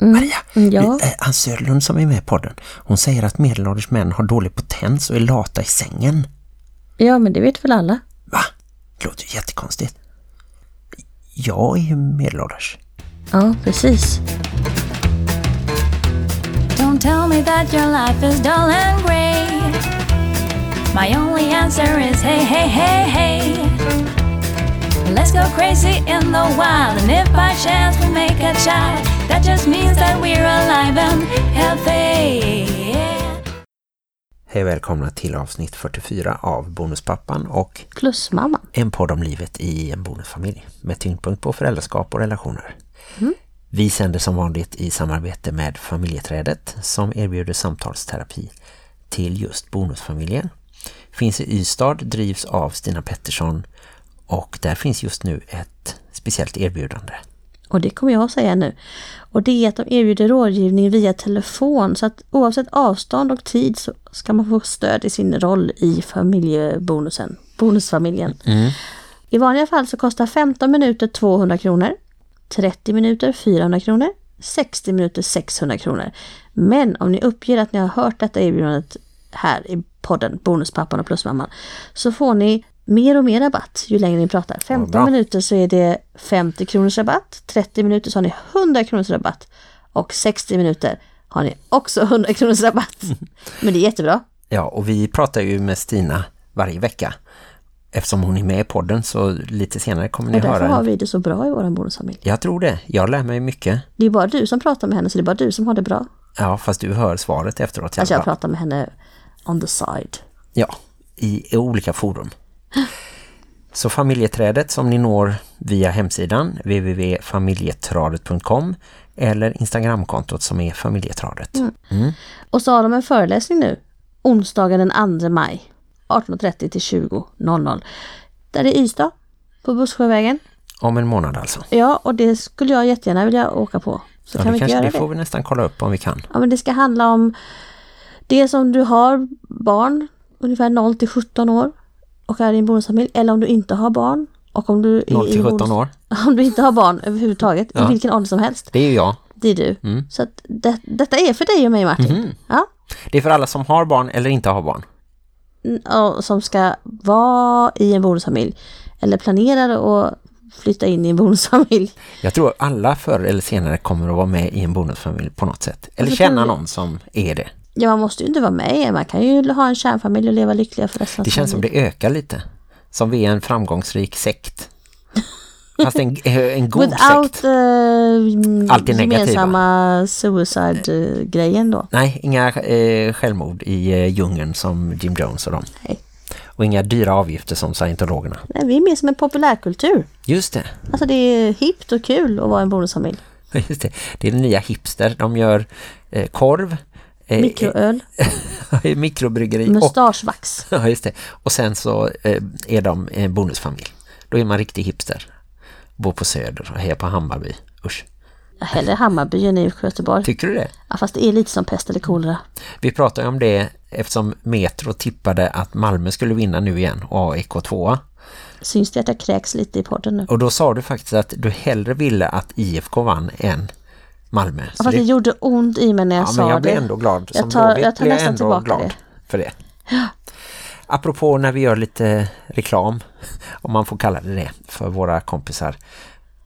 Maria, Mm, ja. eh, Ann Söderlund som är med i podden, hon säger att medelålders män har dålig potens och är lata i sängen. Ja, men det vet väl alla. Va? Det låter ju jättekonstigt. Jag är ju medelålders. Ja, precis. Don't tell me that your life is dull and grey. My only answer is hey, hey, hey, hey. Let's go crazy in the wild, and if by chance we make a child, that just means that we're alive and healthy. Hej och välkomna till avsnitt 44 av Bonuspappan och Plusmamman. en podd om livet i en bonusfamilj med tyngdpunkt på föräldraskap och relationer. Vi sänder som vanligt i samarbete med Familjeträdet som erbjuder samtalsterapi till just bonusfamiljen. Finns i Ystad, drivs av Stina Pettersson och där finns just nu ett speciellt erbjudande. Och det kommer jag att säga nu. Och det är att de erbjuder rådgivning via telefon. Så att oavsett avstånd och tid så ska man få stöd i sin roll i familjebonusen. Bonusfamiljen. I vanliga fall så kostar 15 minuter 200 kronor. 30 minuter 400 kronor. 60 minuter 600 kronor. Men om ni uppger att ni har hört detta erbjudandet här i podden Bonuspappan och Plusmamman så får ni mer och mer rabatt ju längre ni pratar. 15 bra. minuter så är det 50 kronors rabatt, 30 minuter så har ni 100 kronors rabatt och 60 minuter har ni också 100 kronors rabatt. Men det är jättebra. Ja, och vi pratar ju med Stina varje vecka. Eftersom hon är med i podden så lite senare kommer ni Och därför höra. har vi det så bra i vår bonusfamilj. Jag tror det. Jag lär mig mycket. Det är bara du som pratar med henne så det är bara du som har det bra. Ja, fast du hör svaret efteråt. Alltså jag pratar med henne on the side. Ja, i, i olika forum. Så familjeträdet som ni når via hemsidan www.familjetradet.com eller Instagramkontot som är familjetradet. Mm. Och så har de en föreläsning nu, onsdagen den 2 maj, 18.30 till 20.00. Där är Ystad, på Bussjövägen. Om en månad alltså. Ja, och det skulle jag jättegärna vilja åka på. Så Ja, kan det vi kanske göra det? får vi nästan kolla upp om vi kan. Ja, men det ska handla om det som du har barn, ungefär 0 till 17 år och är i en bonusfamilj, eller om du inte har barn. Och om du är 0 i till en 17 bonus- år. Om du inte har barn överhuvudtaget, Ja. i vilken ålder som helst. Det är ju jag. Det är du. Mm. Så det, detta är för dig och mig Martin. Mhm. Ja. Det är för alla som har barn eller inte har barn. och som ska vara i en bonusfamilj eller planerar att flytta in i en bonusfamilj. Jag tror alla förr eller senare kommer att vara med i en bonusfamilj på något sätt. Eller känna någon som är det. Ja, man måste ju inte vara med Man kan ju ha en kärnfamilj och leva lyckliga för resten Det känns som det ökar lite. Som vi är en framgångsrik sekt. Fast en, eh, en god Without sekt. uh, Alltid negativa. gemensamma suicide-grejen då. Nej, inga eh, självmord i eh, djungeln som Jim Jones och dem. Nej. Och inga dyra avgifter som scientologerna. Nej, vi är mer som en populärkultur. Just det. Alltså det är hippt och kul att vara en bonusfamilj. Just det. Det är den nya hipster. De gör eh, korv, eh, Mikroöl, eh, mikrobryggeri och, mustaschvax. ja, just det. och sen så eh, är de en bonusfamilj. Då är man riktig hipster. Bor på Söder och hejar på Hammarby. Usch. Ja, Hellre Hammarby än i Göteborg. Tycker du det? Ja, fast det är lite som pest eller kolera. Vi pratade om det eftersom Metro tippade att Malmö skulle vinna nu igen och AIK 2. Syns det att jag kräks lite i podden nu? Och då sa du faktiskt att du hellre ville att IFK vann än Malmö. Ja, fast det gjorde ont i mig när jag ja, sa men jag det. blir ändå glad. Jag Som tar- Blåvitt jag tar nästan tillbaka glad det. för det. Apropå när vi gör lite reklam, om man får kalla det det, för våra kompisar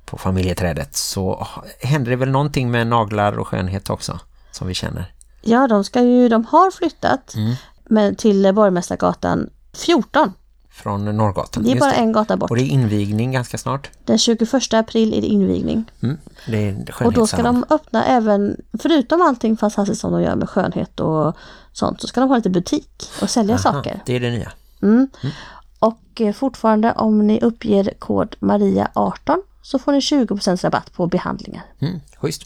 på familjeträdet så händer det väl någonting med naglar och skönhet också som vi känner. Ja, de ska ju, de har flyttat Mm. med, till Borgmästargatan 14. Från Norrgatan. Det är Just bara en gata bort. Och det är invigning ganska snart. Den 21 april är det invigning. Mm. Det är Och då ska de öppna även, förutom allting fantastiskt som de gör med skönhet och sånt, så ska de ha lite butik och sälja Aha, saker. Det är det nya. Mm. Och eh, fortfarande om ni uppger kod Maria18 så får ni 20% rabatt på behandlingar. Mm, schysst.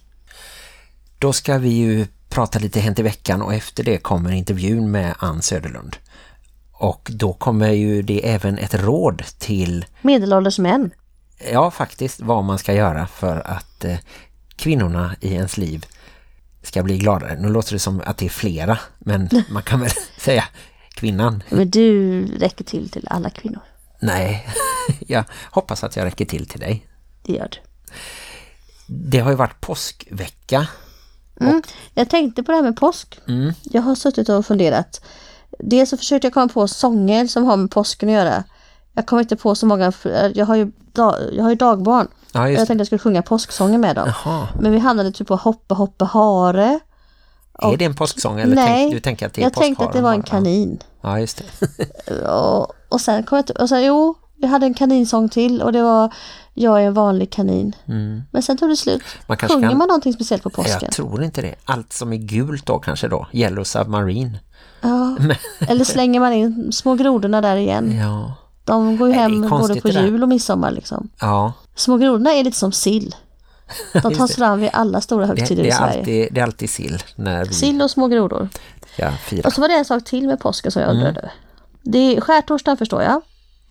Då ska vi ju prata lite Hänt i veckan och efter det kommer intervjun med Ann Söderlund. Och då kommer ju det även ett råd till, Medelålders män. ja faktiskt, vad man ska göra för att eh, kvinnorna i ens liv ska bli gladare. Nu låter det som att det är flera, men man kan väl säga kvinnan. Men du räcker till till alla kvinnor. Nej, jag hoppas att jag räcker till till dig. Det gör du. Det har ju varit påskvecka Mm. Jag tänkte på det här med påsk. Mm. Jag har suttit och funderat. Dels så försökte jag komma på sånger som har med påsken att göra. Jag kom inte på så många, jag har ju, dag, jag har ju dagbarn. Ja, Jag tänkte jag skulle sjunga påsksånger med dem. Jaha. Men vi hamnade typ på hoppa hoppa hare. Är det en påsksång eller Nej, tänk, du tänker att det är jag tänkte att det var en kanin. Ja, just det. Och, och sen kom jag och sen, jo, vi hade en kaninsång till och det var Jag är en vanlig kanin. Mm. Men sen tog det slut. Man Sjunger kan- man någonting speciellt på påsken? Jag tror inte det. Allt som är gult då kanske då. Yellow Submarine. Ja. Eller slänger man in små grodorna där igen. Ja. De går ju det hem både på det jul och midsommar liksom. Ja. Små grodorna är lite som sill. De tas det. fram vid alla stora Det, högtider det, i är Sverige. alltid, det är alltid sill när vi Sill och små grodor. fira. Och så var det en sak till med påsken som jag Mm. undrade. Det är skärtorsdagen förstår jag.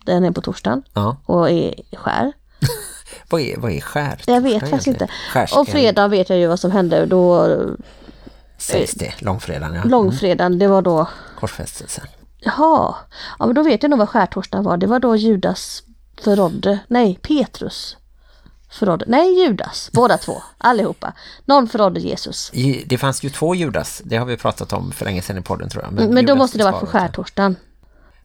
Den är på torsdagen Ja. och är skär. Vad är, vad är skär? Jag vet faktiskt inte. Skärs, Och fredag vet jag ju vad som hände. Då, Sägs det. Långfredagen, ja. långfredagen, det var då Korsfästelsen. Jaha, ja men då vet jag nog vad skärtorsdagen var. Det var då Judas förrådde, nej Petrus förrådde, nej Judas, båda två, allihopa. Någon förrådde Jesus. Det fanns ju två Judas. Det har vi pratat om för länge sedan i podden tror jag. Men, då Judas måste det varit på skärtorsdagen.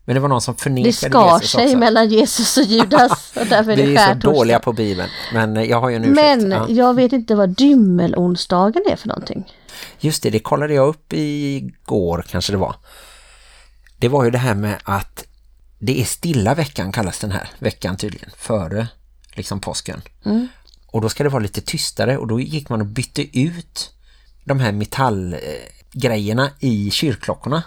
Men det var någon som förnekade Det skar Jesus sig också. mellan Jesus och Judas och därför är det Vi är så dåliga på Bibeln. Men jag har ju en ursäkt. Men Ja. jag vet inte vad dymmelonsdagen är för någonting. Just det, det kollade jag upp igår kanske det var. Det var ju det här med att det är stilla veckan kallas den här veckan tydligen. Före liksom påsken. Mm. Och då ska det vara lite tystare och då gick man och bytte ut de här metallgrejerna i kyrkklockorna.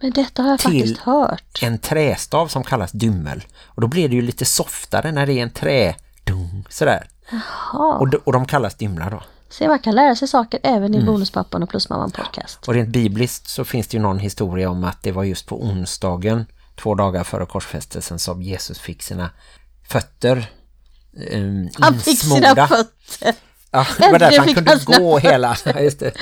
Men detta har jag Till- faktiskt hört. En trästav som kallas dymmel. Och då blir det ju lite softare när det är en trä. Dung, sådär. Jaha. Och, de, och de kallas dymlar då. Se, man kan lära sig saker även i Mm. Bonuspappan och Plusmamman podcast. Och rent bibliskt så finns det ju någon historia om att det var just på onsdagen, två dagar före korsfästelsen, som Jesus fick sina fötter um, Han fick sina fötter. Ja, det var därför han kunde han gå hela. Ja, just det.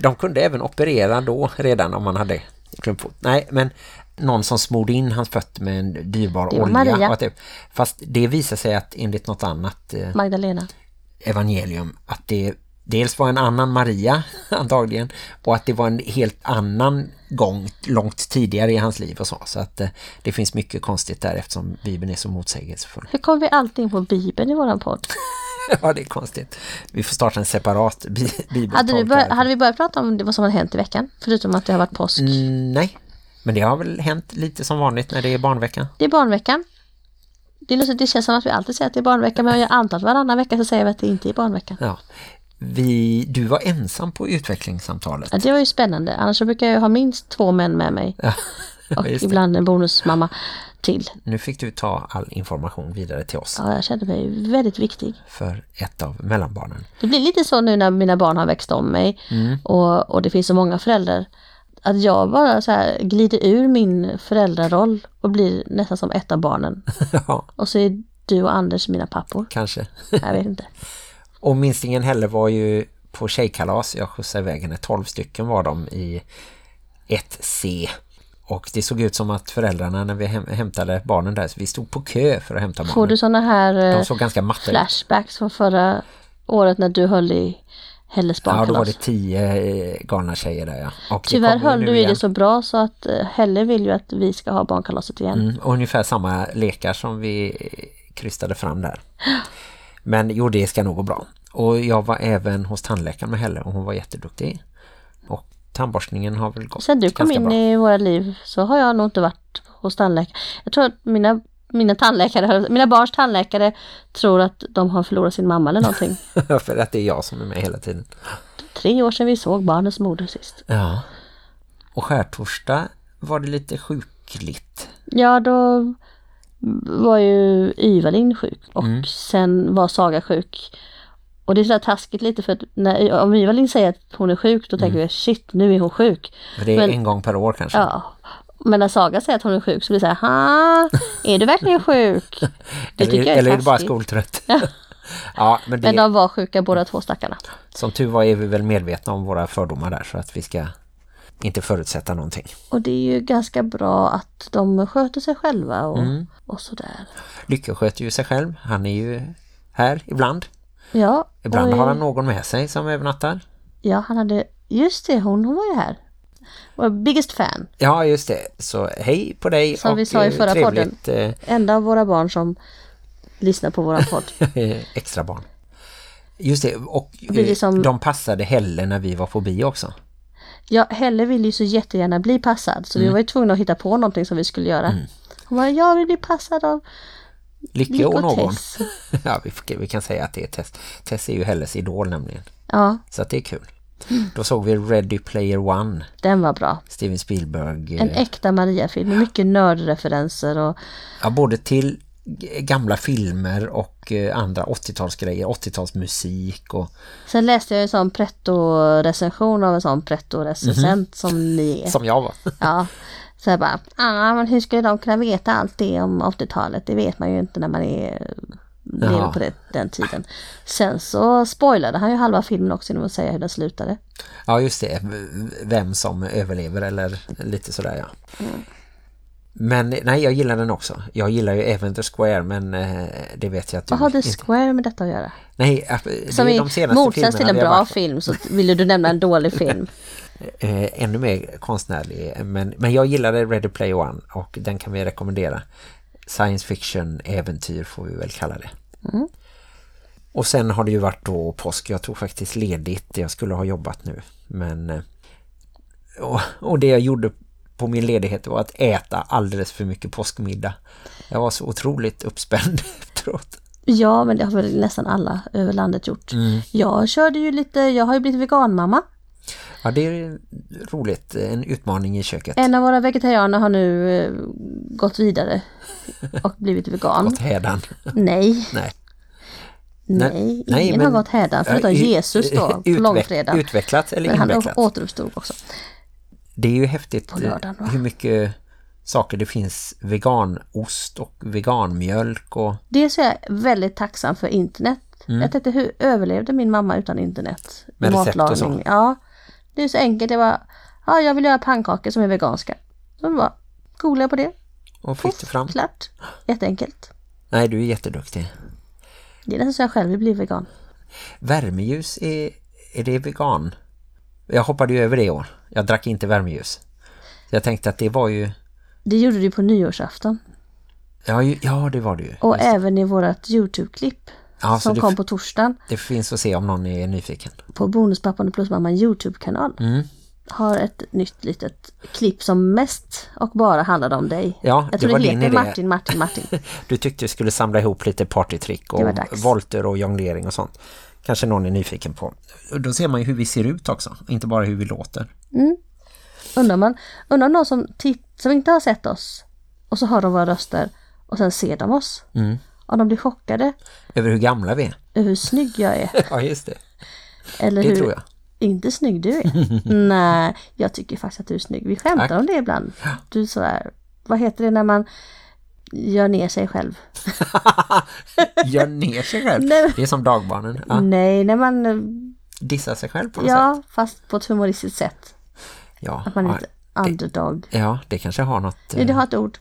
De kunde även operera då redan om man hade klumpfot. Nej, men någon som smorde in hans fötter med en dyrbar olja. Maria. Fast det visar sig att enligt något annat eh, Magdalena. Evangelium att det dels var en annan Maria antagligen och att det var en helt annan gång långt tidigare i hans liv och så. Så att eh, det finns mycket konstigt där eftersom Bibeln är så motsägelsefull. Hur kom vi alltid in på Bibeln i våran podd? ja, det är konstigt. Vi får starta en separat bi bibelpodd. Hade, bör, hade vi börjat prata om vad som hade hänt i veckan? Förutom att det har varit påsk. Mm, nej, men det har väl hänt lite som vanligt när det är barnvecka. Det är barnveckan. Det, är lustigt, det känns som att vi alltid säger att det är barnvecka men jag antar att varannan vecka så säger vi att det inte är barnveckan. Ja. Vi, du var ensam på utvecklingssamtalet. Ja, det var ju spännande. Annars brukar jag ha minst två män med mig. Ja, Och ibland en bonusmamma till. Nu fick du ta all information vidare till oss Ja, jag kände mig väldigt viktig. för ett av mellanbarnen. Det blir lite så nu när mina barn har växt om mig och, och det finns så många föräldrar. Att jag bara så här glider ur min föräldraroll och blir nästan som ett av barnen. ja, Och så är du och Anders mina pappor. kanske. Jag vet inte. Och minstingen heller var ju på tjejkalas. Jag skjutsade iväg henne. 12 stycken var de i 1C. Och det såg ut som att föräldrarna när vi häm- hämtade barnen där, så vi stod på kö för att hämta Får barnen. du sådana här De eh, såg ganska matta flashbacks från förra året när du höll i Helles Ja, då var det tio eh, galna tjejer där, ja. Och Tyvärr höll du i det så bra så att eh, Helle vill ju att vi ska ha barnkalaset igen. Mm, ungefär samma lekar som vi krystade fram där. Men jo, det ska nog gå bra. Och jag var även hos tandläkaren med Helle och hon var jätteduktig. Och tandborstningen har väl gått Sen du kom in bra. i våra liv så har jag nog inte varit hos tandläkare. Jag tror att mina, mina tandläkare, mina barns tandläkare tror att de har förlorat sin mamma eller någonting. För att det är jag som är med hela tiden. Tre år sedan vi såg barnens moder sist. Ja. Och skärtorsdag var det lite sjukligt. Ja, då var ju Ivalin sjuk och Mm. sen var Saga sjuk. Och det är så taskigt lite för att när, om Ivalin säger att hon är sjuk då tänker vi shit nu är hon sjuk. För det är Men- en gång per år kanske. Ja. Men när Saga säger att hon är sjuk så blir det så här, ha, är du verkligen sjuk? Det tycker eller jag är eller är du bara skoltrött? ja, men, det, Men de var sjuka båda två stackarna. som tur var är vi väl medvetna om våra fördomar där så att vi ska inte förutsätta någonting. Och det är ju ganska bra att de sköter sig själva och, Mm. och sådär. Lycke sköter ju sig själv. Han är ju här ibland. Ja, Ibland och, har han någon med sig som övernattar. Ja, han hade... Just det, hon, hon var ju här. Vår biggest fan. Ja, just det. Så hej på dig Som och vi sa i eh, förra trevligt eh, Enda av våra barn som lyssnar på våran podd. extra barn. Just det, och det eh, som- de passade Helle när vi var på bio också. Ja, Helle ville ju så jättegärna bli passad. Så vi Mm. var ju tvungna att hitta på någonting som vi skulle göra. Hon bara, jag vill bli passad av Lick och och någon. Tess. ja, vi, vi kan säga att det är Tess. Tess är ju Helles idol nämligen. Ja, Så att det är kul. Då såg vi Ready Player One, den var bra. Steven Spielberg. En eh, äkta Maria-film med mycket nördreferenser och Ja, både till gamla filmer och eh, andra 80-talsgrejer, 80-talsmusik och sen läste jag en sån pretto-recension av en sån pretto-recensent Mhm. som ni är. som jag var. Ja, så jag bara, ah, men hur skulle de kunna veta allt det om 80-talet? Det vet man ju inte när man är lever Ja. på det, den tiden. Sen så spoilade han ju halva filmen också genom att säga hur den slutade. Ja, just det. Vem som överlever eller lite sådär, ja. Mm. Men nej, jag gillar den också. Jag gillar ju även The Square, men eh, det vet jag att du Vad har The inte... Square med detta att göra? Nej, äh, det Som är de senaste motsats till en bra varit- film så ville du nämna en dålig film. eh, ännu mer konstnärlig. Men, men jag gillade Ready Player One och den kan vi rekommendera. Science fiction, äventyr får vi väl kalla det. Mm. Och sen har det ju varit då påsk. Jag tog faktiskt ledigt. Jag skulle ha jobbat nu. Men eh, och, och det jag gjorde på min ledighet var att äta alldeles för mycket påskmiddag. Jag var så otroligt uppspänd efteråt. Ja, men det har väl nästan alla över landet gjort. Jag körde ju lite, jag har ju blivit veganmamma. Ja, det är roligt. En utmaning i köket. En av våra vegetarianer har nu eh, gått vidare och blivit vegan. Gått hädan. Nej, Nej. nej, nej, ingen men- har gått hädan förutom u- Jesus då på utveck- långfredag. Utvecklat eller Men han invecklat? återuppstod också. Det är ju häftigt lördagen, va? hur mycket saker det finns veganost och veganmjölk och Dels är jag väldigt tacksam för internet. Jag tänkte hur överlevde min mamma utan internet? Mm. Med recept och så? Ja, det är så enkelt. Jag bara, ja jag vill göra pannkakor som är veganska. Så det bara, googlade jag på det. och fick det fram. Klart. Jätteenkelt. Nej, du är jätteduktig. Det är nästan så jag själv vill bli vegan. Värmeljus, är, är det vegan? Jag hoppade ju över det i år. Jag drack inte värmeljus. Så jag tänkte att det var ju... Det gjorde du på nyårsafton. Ja, ja det var det ju. Och Just- även i vårt Youtube-klipp. Ja, som det- kom på torsdagen. Det finns att se om någon är nyfiken. På Bonuspappan och Plusmamman Youtube-kanal. Mm. Har ett nytt litet klipp som mest och bara handlade om dig. Ja, jag det tror var det heter. Martin, Martin, Martin. Du tyckte du skulle samla ihop lite partytrick Det och volter och jonglering och sånt. Kanske någon är nyfiken på. Och Då ser man ju hur vi ser ut också. Inte bara hur vi låter. Undrar man, undrar någon som, som inte har sett oss och så hör de våra röster och sen ser de oss. Mm. Om de blir chockade Över hur gamla vi är. över hur snygg jag är. Ja, just det. Eller Det hur tror jag. inte snygg du är. Nej, jag tycker faktiskt att du är snygg. Vi skämtar Tack. om det ibland. Du så här, vad heter det när man gör ner sig själv? Gör ner sig själv. Nej. Det är som dagbarnen. Ja. Nej, när man, eh, Dissar sig själv på något sätt. ja, fast på ett humoristiskt sätt. Ja. Att man ja. inte underdog. Ja, det kanske har något. Nej, du eh, har ett ord.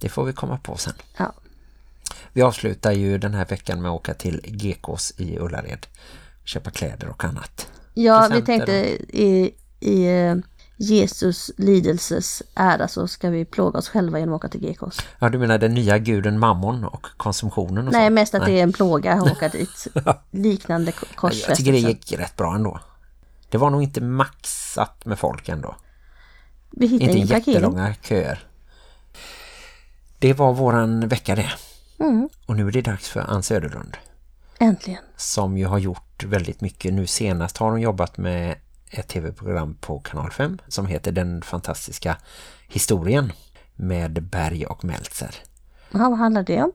Det får vi komma på sen. Ja. Vi avslutar ju den här veckan med att åka till GKs i Ullared. Köpa kläder och annat. Ja, vi Presenter tänkte i, i eh, Jesus lidelses ära så ska vi plåga oss själva genom att åka till GKs. Ja, du menar den nya guden Mammon och konsumtionen och Nej, så? mest att det är en plåga att åka dit. Liknande ko- Jag tycker det korsfästelser. gick rätt bra ändå. Det var nog inte maxat med folk ändå. Vi hittade Inte parkering. jättelånga köer. Det var våran vecka det. Mm. Och nu är det dags för Ann Söderlund. Äntligen. Som ju har gjort väldigt mycket. Nu senast har hon jobbat med ett tv-program på Kanal 5 som heter Den fantastiska historien med Berg och Meltzer. Jaha, vad handlar det om?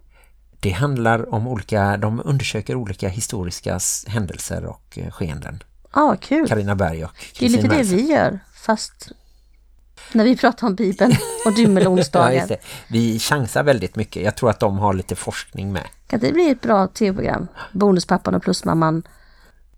Det handlar om olika, de undersöker olika historiska händelser och eh, skeenden. Ja, ah, kul. Carina Berg och Det är lite Kristin det Meltzer. vi gör, fast när vi pratar om Bibeln och Ja, dymmelonsdagen. det. Vi chansar väldigt mycket. Jag tror att de har lite forskning med. kan det bli ett bra tv-program? Bonuspappan och plusmamman.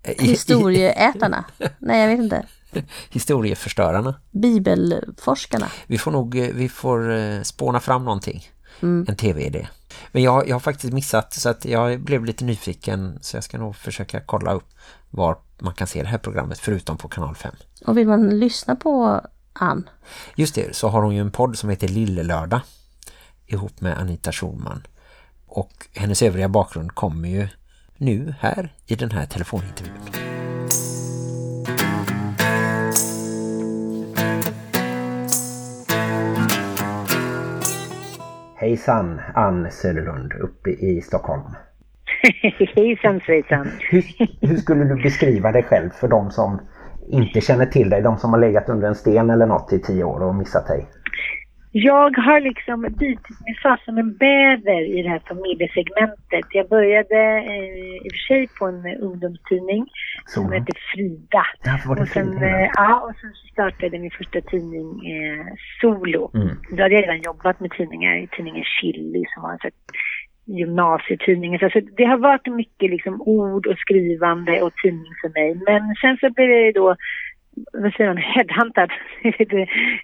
Historieätarna. Nej, jag vet inte. Historieförstörarna. Bibelforskarna. Vi får nog eh, vi får eh, spåna fram någonting. en tv-idé. Men jag, jag har faktiskt missat så att jag blev lite nyfiken så jag ska nog försöka kolla upp var man kan se det här programmet förutom på kanal 5. Och vill man lyssna på Ann? Just det, så har hon ju en podd som heter Lille Lördag ihop med Anita Schulman. Och hennes övriga bakgrund kommer ju nu här i den här telefonintervjun. Hejsan, Ann Söderlund uppe i Stockholm. Hejsan svejsan. Hur, hur skulle du beskriva dig själv för de som inte känner till dig, de som har legat under en sten eller något i tio år och missat dig? Jag har liksom bitit mig fast som en bäver i det här familjesegmentet. Jag började eh, i och för sig på en ungdomstidning som Så. heter Frida. Ja, var det och, sen, Frida? eh, ja, och sen så startade min första tidning eh, Solo. Mm. Då hade jag redan jobbat med tidningar i tidningen Chili som var en sån här gymnasietidning. Så alltså, det har varit mycket liksom ord och skrivande och tidning för mig. Men sen så blev jag ju då vad säger man, headhuntad.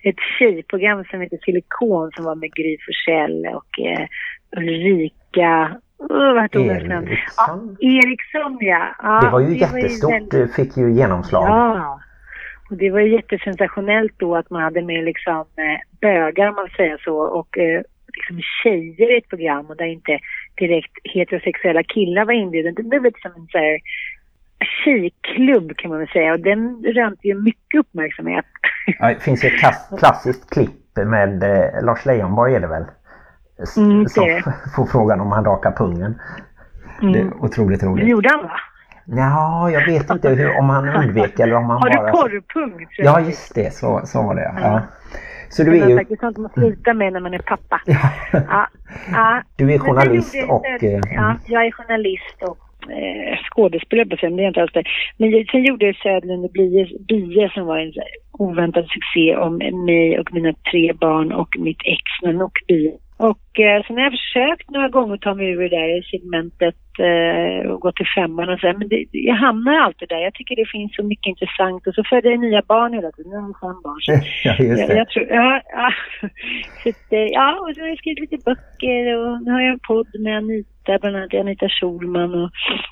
ett tjejprogram som heter Silikon som var med Gry Forssell och eh, Ulrika uh, vad? Eriksson? Ja, Eriksson ja. ja. Det var ju jättestort, väldigt- det fick ju genomslag. Ja. Och det var ju jättesensationellt då att man hade med liksom eh, bögar om man säger så och eh, liksom tjejer i ett program och där inte direkt heterosexuella killar var inbjudna. Det blev lite som en så här tjejklubb kan man väl säga och den rönte ju mycket uppmärksamhet. Ja, det finns ju ett klass, klassiskt klipp med eh, Lars Leijonborg är det väl? S- Mm, det som är det. f- får frågan om han rakar pungen. Det Mm. är otroligt Det roligt. gjorde han va? Ja, jag vet inte hur, om han undvek eller om han Har du bara... korvpung? Ja, just det. Så, så var det. Ja. Så Det du är är ju... faktiskt sånt man slutar med när man är pappa. Ja. Ja. Du är Men journalist och... eh, Ja, jag är journalist och eh, skådespelare på scen, det är inte alls det. Men sen gjorde jag Söderlund och Bie, som var en oväntad succé om mig och mina tre barn och mitt ex Nanook Bie. Och eh, sen har jag försökt några gånger att ta mig ur det där segmentet eh, och gå till femman och så men det, jag hamnar alltid där. Jag tycker det finns så mycket intressant och så föder jag nya barn hela tiden. Nu har jag fem barn. Så Ja, just jag, det. jag tror, ja, ja. Så att, eh, ja, och så har jag skrivit lite böcker och nu har jag en podd med Anita, bland annat Anita Schulman och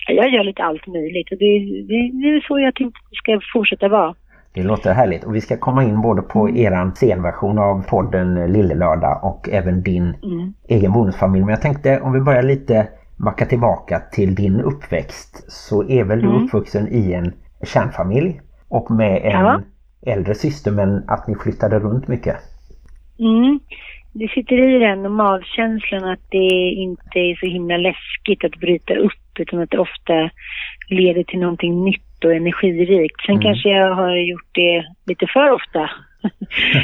jag gör lite allt möjligt och det, det, det är så jag tänkte att det ska fortsätta vara. Det låter härligt. Och vi ska komma in både på Mm. eran scenversion av podden Lille Lördag och även din Mm. egen bonusfamilj. Men jag tänkte om vi börjar lite backa tillbaka till din uppväxt så är väl du Mm. uppvuxen i en kärnfamilj och med en Ja. äldre syster men att ni flyttade runt mycket. Mm. Det sitter i den normalkänslan att det inte är så himla läskigt att bryta upp utan att det ofta leder till någonting nytt och energirikt. Sen Mm. kanske jag har gjort det lite för ofta.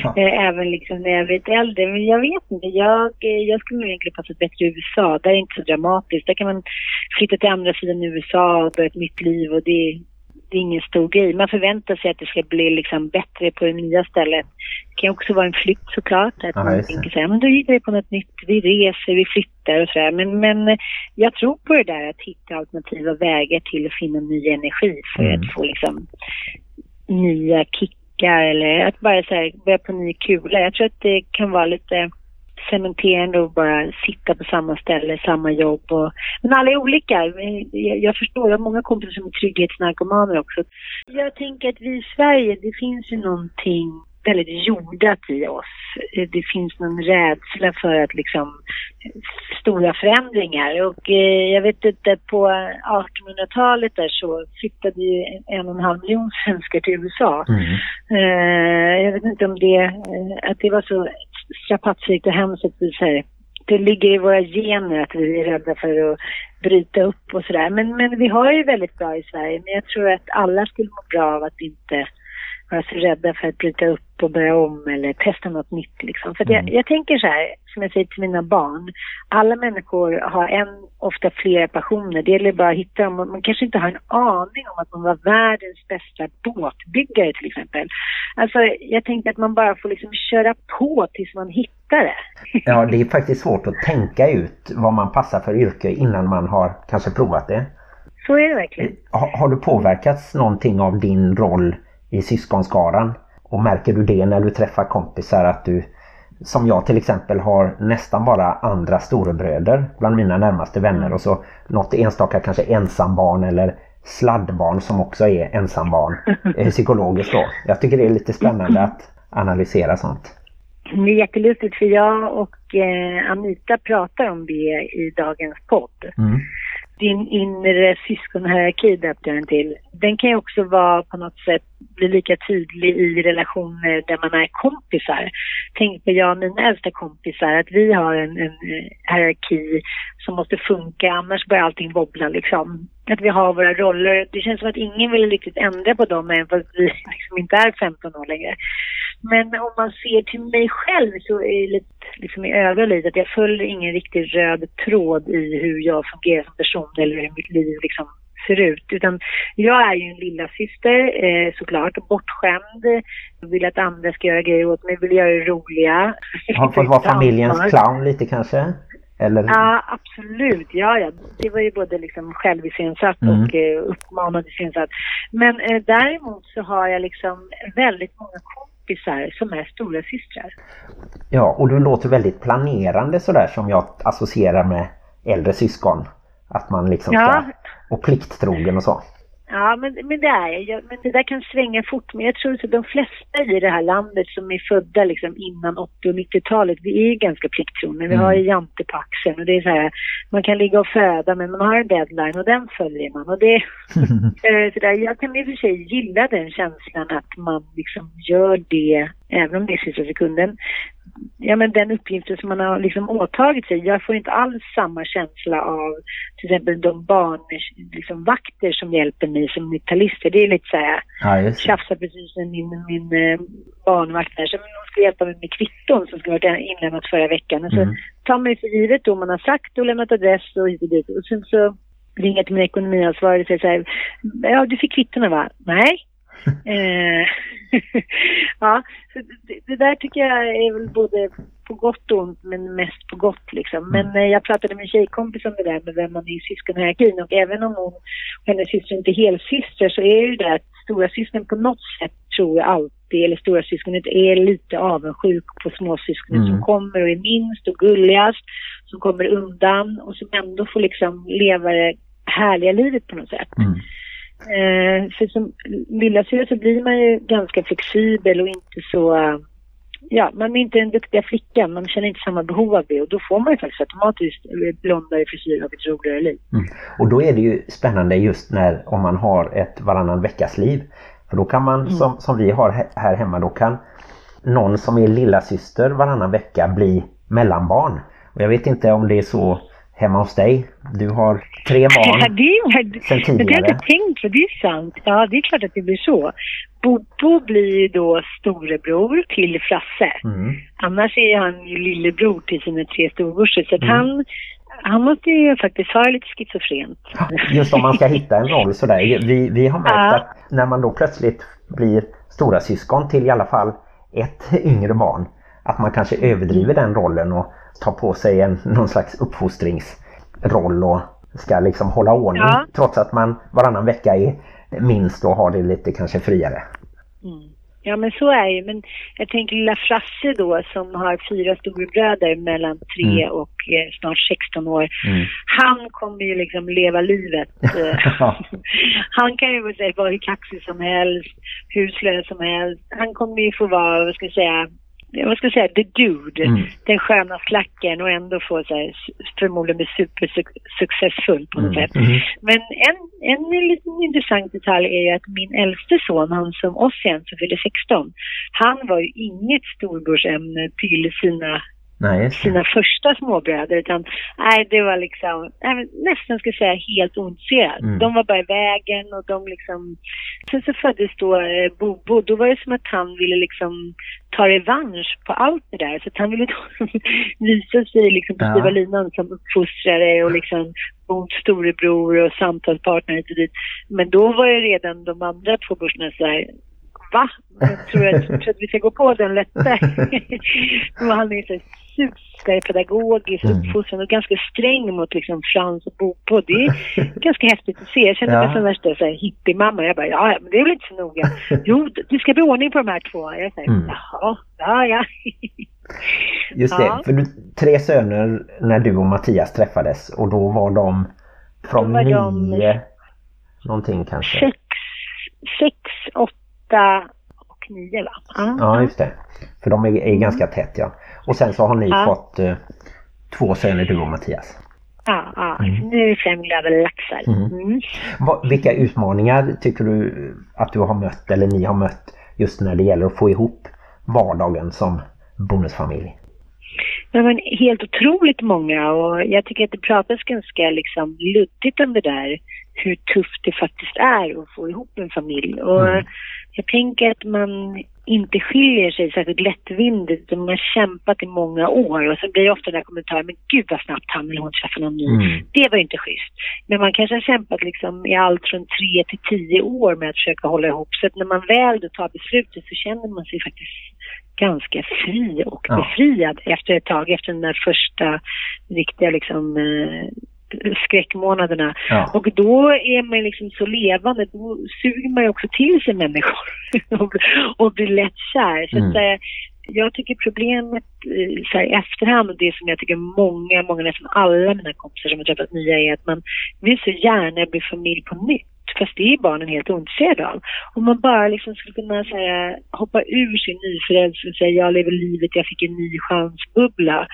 Ja. Eh, Även liksom när jag blivit äldre. Men jag vet inte. Jag, eh, jag skulle nog egentligen passat bättre i USA. Där är det inte så dramatiskt. Där kan man flytta till andra sidan USA och börja ett nytt liv. Och det, det är ingen stor grej. Man förväntar sig att det ska bli liksom bättre på det nya stället. Det kan också vara en flykt såklart. Att Ja, man tänker så här, men då hittar vi på något nytt. Vi reser, vi flyttar och sådär. Men, men eh, jag tror på det där att hitta alternativa vägar till att finna ny energi för Mm. att få liksom nya kickar eller att bara så här, börja på ny kula. Jag tror att det kan vara lite cementerande att bara sitta på samma ställe, samma jobb. Och, men alla är olika. Jag, jag förstår, jag har många kompisar som är trygghetsnarkomaner också. Jag tänker att vi i Sverige, det finns ju någonting väldigt jordat i oss. Det finns någon rädsla för att liksom stora förändringar och eh, jag vet inte på 1800-talet där så flyttade ju en, en och en halv miljon svenskar till USA. Mm. Eh, jag vet inte om det, eh, att det var så strapatsrikt och hemskt att vi så här, det ligger i våra gener att vi är rädda för att bryta upp och sådär. Men, men vi har ju väldigt bra i Sverige. Men jag tror att alla skulle må bra av att inte vara så rädda för att bryta upp och börja om eller testa något nytt liksom. För att jag, Mm. jag tänker så här, som jag säger till mina barn. Alla människor har en, ofta flera passioner. Det gäller bara att hitta dem. Man kanske inte har en aning om att man var världens bästa båtbyggare till exempel. Alltså jag tänkte att man bara får liksom köra på tills man hittar det. Ja, det är faktiskt svårt att tänka ut vad man passar för yrke innan man har kanske provat det. Så är det verkligen. Har, har du påverkats någonting av din roll i syskonskaran? Och märker du det när du träffar kompisar att du som jag till exempel har nästan bara andra storebröder bland mina närmaste vänner och så något enstaka kanske ensambarn eller sladdbarn som också är ensambarn eh, psykologiskt då. Jag tycker det är lite spännande att analysera sånt. Det är jättelustigt för jag och eh, Anita pratar om det i dagens podd. Mm. Din inre syskonhierarki döpte jag den till. Den kan ju också vara på något sätt bli lika tydlig i relationer där man är kompisar. Tänk på jag och mina äldsta kompisar att vi har en, en eh, hierarki som måste funka annars börjar allting wobbla liksom. Att vi har våra roller. Det känns som att ingen vill riktigt ändra på dem även fast vi liksom inte är 15 år längre. Men om man ser till mig själv så är det lite liksom i övrigt att jag följer ingen riktig röd tråd i hur jag fungerar som person eller hur mitt liv liksom ser ut. Utan jag är ju en lilla syster eh, såklart, bortskämd. Vill att andra ska göra grejer åt mig, vill göra det roliga. Har fått vara familjens clown lite kanske? Eller? Ja, absolut. Ja, ja. Det var ju både liksom själviscensatt Mm. och eh, uppmanad iscensatt. Men eh, däremot så har jag liksom väldigt många kompisar som är stora systrar. Ja, och du låter väldigt planerande sådär som jag associerar med äldre syskon. Att man liksom ska... Ja. Och plikttrogen och så. Ja, men, men det är jag. Men det där kan svänga fort. Men jag tror att de flesta i det här landet som är födda liksom innan 80 och 90-talet, vi är ganska plikttrogna. Vi Mm. har ju jante på axeln och det är så här, man kan ligga och föda men man har en deadline och den följer man. Och det, eh, så där, jag kan i och för sig gilla den känslan att man liksom gör det, även om det är sista sekunden. Ja men den uppgiften som man har liksom åtagit sig. Jag får inte alls samma känsla av till exempel de barn, liksom vakter som hjälper mig som 90-talister. Det är lite så här, Ja, tjafsade precis med min, min eh, barnvakt där. Hon ska hjälpa mig med kvitton som ska vara inlämnat förra veckan. Och så Mm. tar man ju för givet då man har sagt och lämnat adress och hit och dit. Och sen så ringer jag till min ekonomiansvarig och säger så här, ja du fick kvittona va? Nej. eh, ja, så det, det där tycker jag är väl både på gott och ont men mest på gott liksom. Men eh, jag pratade med en tjejkompis om det där med vem man är i syskonhierarkin och även om hon och hennes syster inte är helsyster så är ju det att stora systern på något sätt tror jag alltid, eller stora syskonet är lite avundsjuk på småsyskonet Mm. som kommer och är minst och gulligast, som kommer undan och som ändå får liksom leva det härliga livet på något sätt. Mm. Eh, för som lillasyster så blir man ju ganska flexibel och inte så... Ja, man är inte den duktiga flickan. Man känner inte samma behov av det. Och då får man ju faktiskt automatiskt blondare frisyr och ett roligare liv. Mm. Och då är det ju spännande just när om man har ett varannan veckas liv. För då kan man, som, som vi har här hemma, då kan någon som är lilla syster varannan vecka bli mellanbarn. Och jag vet inte om det är så hemma hos dig. Du har tre Ja, barn. det, är, Sen men det har jag tidigare. inte tänkt på. Det är sant. Ja, det är klart att det blir så. Bobo blir ju då storebror till Frasse. Mm. Annars är han ju lillebror till sina tre storbrorsor. Så att Mm. han, han måste ju faktiskt vara lite schizofrent. Just om man ska hitta en roll sådär. Vi, vi har märkt Ja. att när man då plötsligt blir stora syskon till i alla fall ett yngre barn. Att man kanske överdriver den rollen och tar på sig en, någon slags uppfostringsroll och ska liksom hålla ordning. Ja. Trots att man varannan vecka är minst och har det lite kanske friare. Mm. Ja men så är det. Men jag tänker lilla Frasse då som har fyra storebröder mellan tre Mm. och eh, snart 16 år. Mm. Han kommer ju liksom leva livet. eh, han kan ju säga, vara hur kaxig som helst, hur slö som helst. Han kommer ju få vara, vad ska jag säga, vad ska jag säga, the dude. Mm. Den sköna slacken och ändå få så här, förmodligen bli supersuccessfull på något Mm. sätt. Mm. Men en, en liten intressant detalj är ju att min äldste son, han som Ossian som fyllde 16, han var ju inget storebrorsämne till sina Nej, sina första småbröder utan nej, det var liksom nästan ska jag säga helt ointresserat. Mm. De var bara i vägen och de liksom... Sen så föddes då eh, Bobo. Då var det som att han ville liksom ta revansch på allt det där. Så att han ville visa sig liksom på Ja. styva linan som uppfostrare och liksom god storebror och samtalspartner hit och dit. Men då var ju redan de andra två brorsorna så här Va? Jag tror att, tror att vi ska gå på den lättare. Men han är så superpedagogisk, Mm. uppfostrande och ganska sträng mot liksom Frans och Bobo. Det är ganska häftigt att se. Jag känner mig Ja. som värsta så här, hippiemamma. Jag bara, ja, men det är väl inte så noga. Jo, det ska bli ordning på de här två. Jag säger, Mm. jaha, ja, ja. Just det, Ja. för du, tre söner när du och Mattias träffades och då var de från var nio de- någonting kanske. Sex, sex, åtta och nio va? Ja. Ja, just det. För de är, är ganska tätt ja. Och sen så har ni Ja. fått eh, två söner du och Mattias. Ja, ja. nu är vi fem glada laxar. Mm. Vad, vilka utmaningar tycker du att du har mött eller ni har mött just när det gäller att få ihop vardagen som bonusfamilj? Det var helt otroligt många och jag tycker att det pratas ganska liksom luddigt om det där. Hur tufft det faktiskt är att få ihop en familj. Och Mm. jag tänker att man inte skiljer sig särskilt lättvindigt utan man har kämpat i många år och så blir det ofta den här kommentaren men gud vad snabbt han eller hon träffar någon ny. Mm. Det var ju inte schysst. Men man kanske har kämpat liksom i allt från tre till tio år med att försöka hålla ihop. Så att när man väl då tar beslutet så känner man sig faktiskt ganska fri och Ja. befriad efter ett tag, efter den där första riktiga liksom eh, skräckmånaderna. Ja. Och då är man liksom så levande, då suger man ju också till sig människor och, blir lätt kär. Så Mm. att, eh, jag tycker problemet eh, så här, i efterhand och det som jag tycker många, många, nästan alla mina kompisar som har träffat nya är att man vill så gärna bli familj på nytt. Fast det är barnen helt ointresserade av. Om man bara liksom skulle kunna här, hoppa ur sin nyförälskelse och säga jag lever livet, jag fick en ny chans-bubbla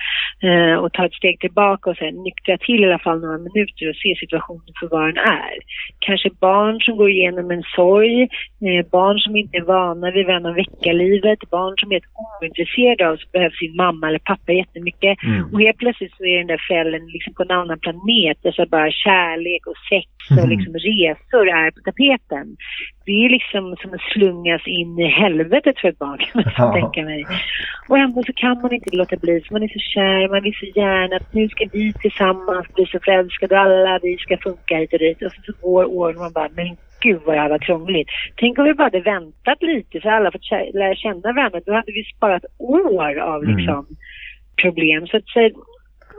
eh, och ta ett steg tillbaka och sen nyktra till i alla fall några minuter och se situationen för vad den är. Kanske barn som går igenom en sorg, eh, barn som inte är vana vid varannan vecka-livet, barn som är helt ointresserade av så behöver sin mamma eller pappa jättemycket. Mm. Och helt plötsligt så är den där föräldern liksom på en annan planet där så bara kärlek och sex och Mm. liksom resor är på tapeten. Det är liksom som att slungas in i helvetet för ett barn kan man Ja. tänka mig. Och ändå så kan man inte låta bli, för man är så kär, man vill så gärna att nu ska vi tillsammans bli så förälskade alla vi ska funka hit och dit. Och så, så går åren och man bara, men gud vad det här var krångligt. Tänk om vi bara hade väntat lite så alla fått lära känna varandra. Då hade vi sparat år av Mm. liksom problem. Så att, så,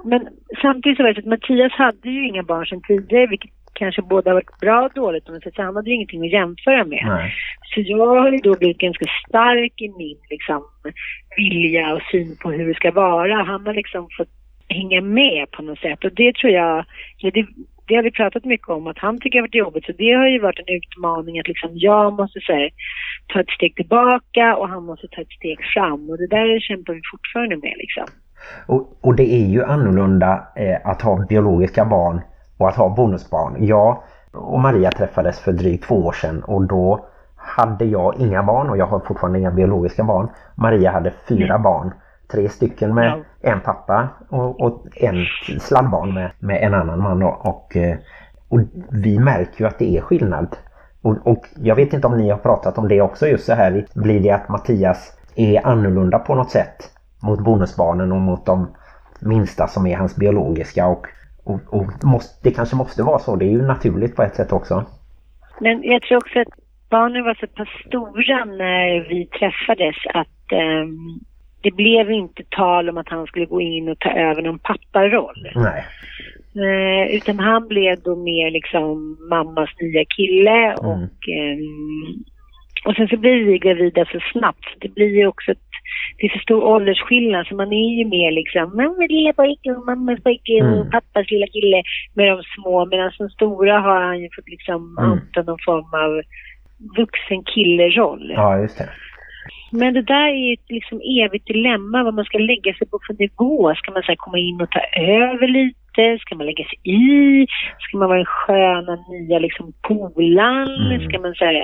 men samtidigt så var det så att Mattias hade ju inga barn sedan tidigare, vilket kanske både har varit bra och dåligt. Men så han hade ju ingenting att jämföra med. Nej. Så jag har ju då blivit ganska stark i min liksom, vilja och syn på hur det ska vara. Han har liksom fått hänga med på något sätt. Och det tror jag, eller det, det har vi pratat mycket om, att han tycker det har varit jobbigt. Så det har ju varit en utmaning att liksom jag måste här, ta ett steg tillbaka och han måste ta ett steg fram. Och det där kämpar vi fortfarande med liksom. Och, och det är ju annorlunda eh, att ha biologiska barn och att ha bonusbarn. Jag och Maria träffades för drygt två år sedan och då hade jag inga barn och jag har fortfarande inga biologiska barn. Maria hade fyra barn. Tre stycken med en pappa och, och en sladdbarn med, med en annan man. då. Och, eh, och vi märker ju att det är skillnad. Och, och jag vet inte om ni har pratat om det också just så här. Blir det att Mattias är annorlunda på något sätt mot bonusbarnen och mot de minsta som är hans biologiska och, och, och måste, det kanske måste vara så. Det är ju naturligt på ett sätt också. Men jag tror också att barnen var så pass stora när vi träffades att ehm, det blev inte tal om att han skulle gå in och ta över någon papparoll. Nej. Eh, utan han blev då mer liksom mammas nya kille Mm. och, ehm, och sen så blir vi gravida så snabbt. Det blir ju också ett, det är så stor åldersskillnad så man är ju mer liksom mammas lilla pojke och mammas pojke Mm. och pappas lilla kille med de små. Medan de stora har han ju fått liksom Mm. anta någon form av vuxen kille-roll. Ja, just det. Men det där är ju ett liksom evigt dilemma vad man ska lägga sig på för nivå. Ska man så komma in och ta över lite? Ska man lägga sig i? Ska man vara den sköna nya liksom polaren? Mm. Ska man säga,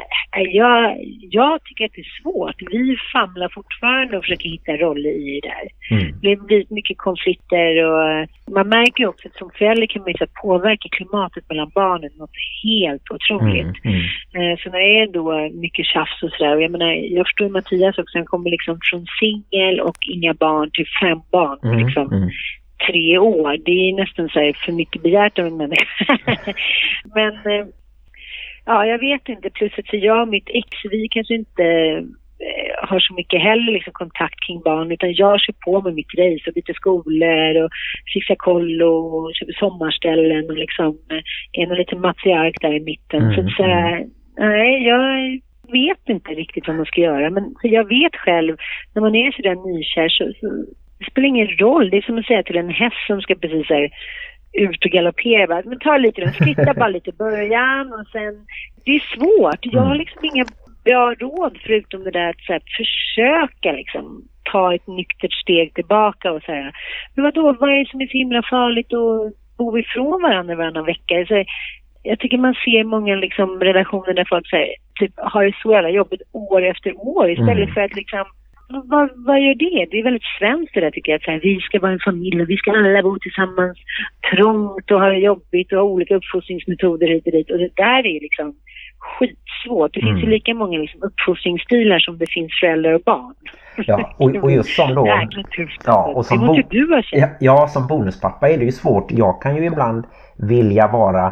jag, jag tycker att det är svårt. Vi famlar fortfarande och försöker hitta roller i det där. Mm. Det blivit mycket konflikter och man märker också att som förälder kan man påverka klimatet mellan barnen något helt otroligt. Mm. Mm. Eh, Så när det är då mycket tjafs och sådär, jag menar, jag förstår Mattias också, han kommer liksom från singel och inga barn till fem barn Mm. liksom Mm. Tre år. Det är nästan så här för mycket begärt av en människa. Men eh, ja, jag vet inte. Plus att jag och mitt ex, vi kanske inte eh, har så mycket heller liksom kontakt kring barn utan jag kör på med mitt race och byter skolor och fixar kollo och köper sommarställen och liksom eh, är en liten matriark där i mitten. Mm, Så, så här, nej, jag vet inte riktigt vad man ska göra men jag vet själv när man är sådär nykär så, så det spelar ingen roll. Det är som att säga till en häst som ska precis här, ut och galoppera. Bara, men ta lite, skritta bara lite i början och sen... Det är svårt. Jag har liksom inga bra råd förutom det där att så här, försöka liksom ta ett nyktert steg tillbaka och säga men vadå, vad är det som är så himla farligt att bo ifrån varandra varannan vecka? Så, jag tycker man ser många liksom, relationer där folk här, typ, har det så jävla jobbigt år efter år istället Mm. för att liksom vad, vad gör det? Det är väldigt svenskt det där tycker jag. Att så här, vi ska vara en familj och vi ska alla bo tillsammans trångt och ha det jobbigt och ha olika uppfostringsmetoder hit och dit. Och det där är liksom skitsvårt. Det finns ju Mm. lika många liksom, uppfostringsstilar som det finns föräldrar och barn. Ja, och, och just som då... Ja, och som det måste du ha känt. Ja, ja, som bonuspappa är det ju svårt. Jag kan ju ibland vilja vara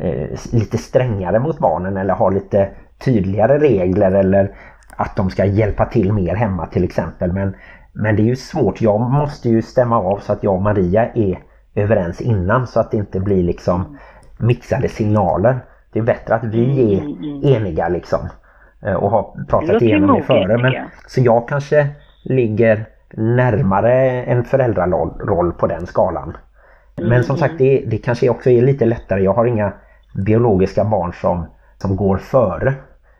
eh, lite strängare mot barnen eller ha lite tydligare regler eller att de ska hjälpa till mer hemma till exempel. Men, men det är ju svårt. Jag måste ju stämma av så att jag och Maria är överens innan så att det inte blir liksom mixade signaler. Det är bättre att vi är eniga liksom eh, och har pratat igenom det före. Men, så jag kanske ligger närmare en föräldraroll roll på den skalan. Men som sagt, det, det kanske också är lite lättare. Jag har inga biologiska barn som, som går före.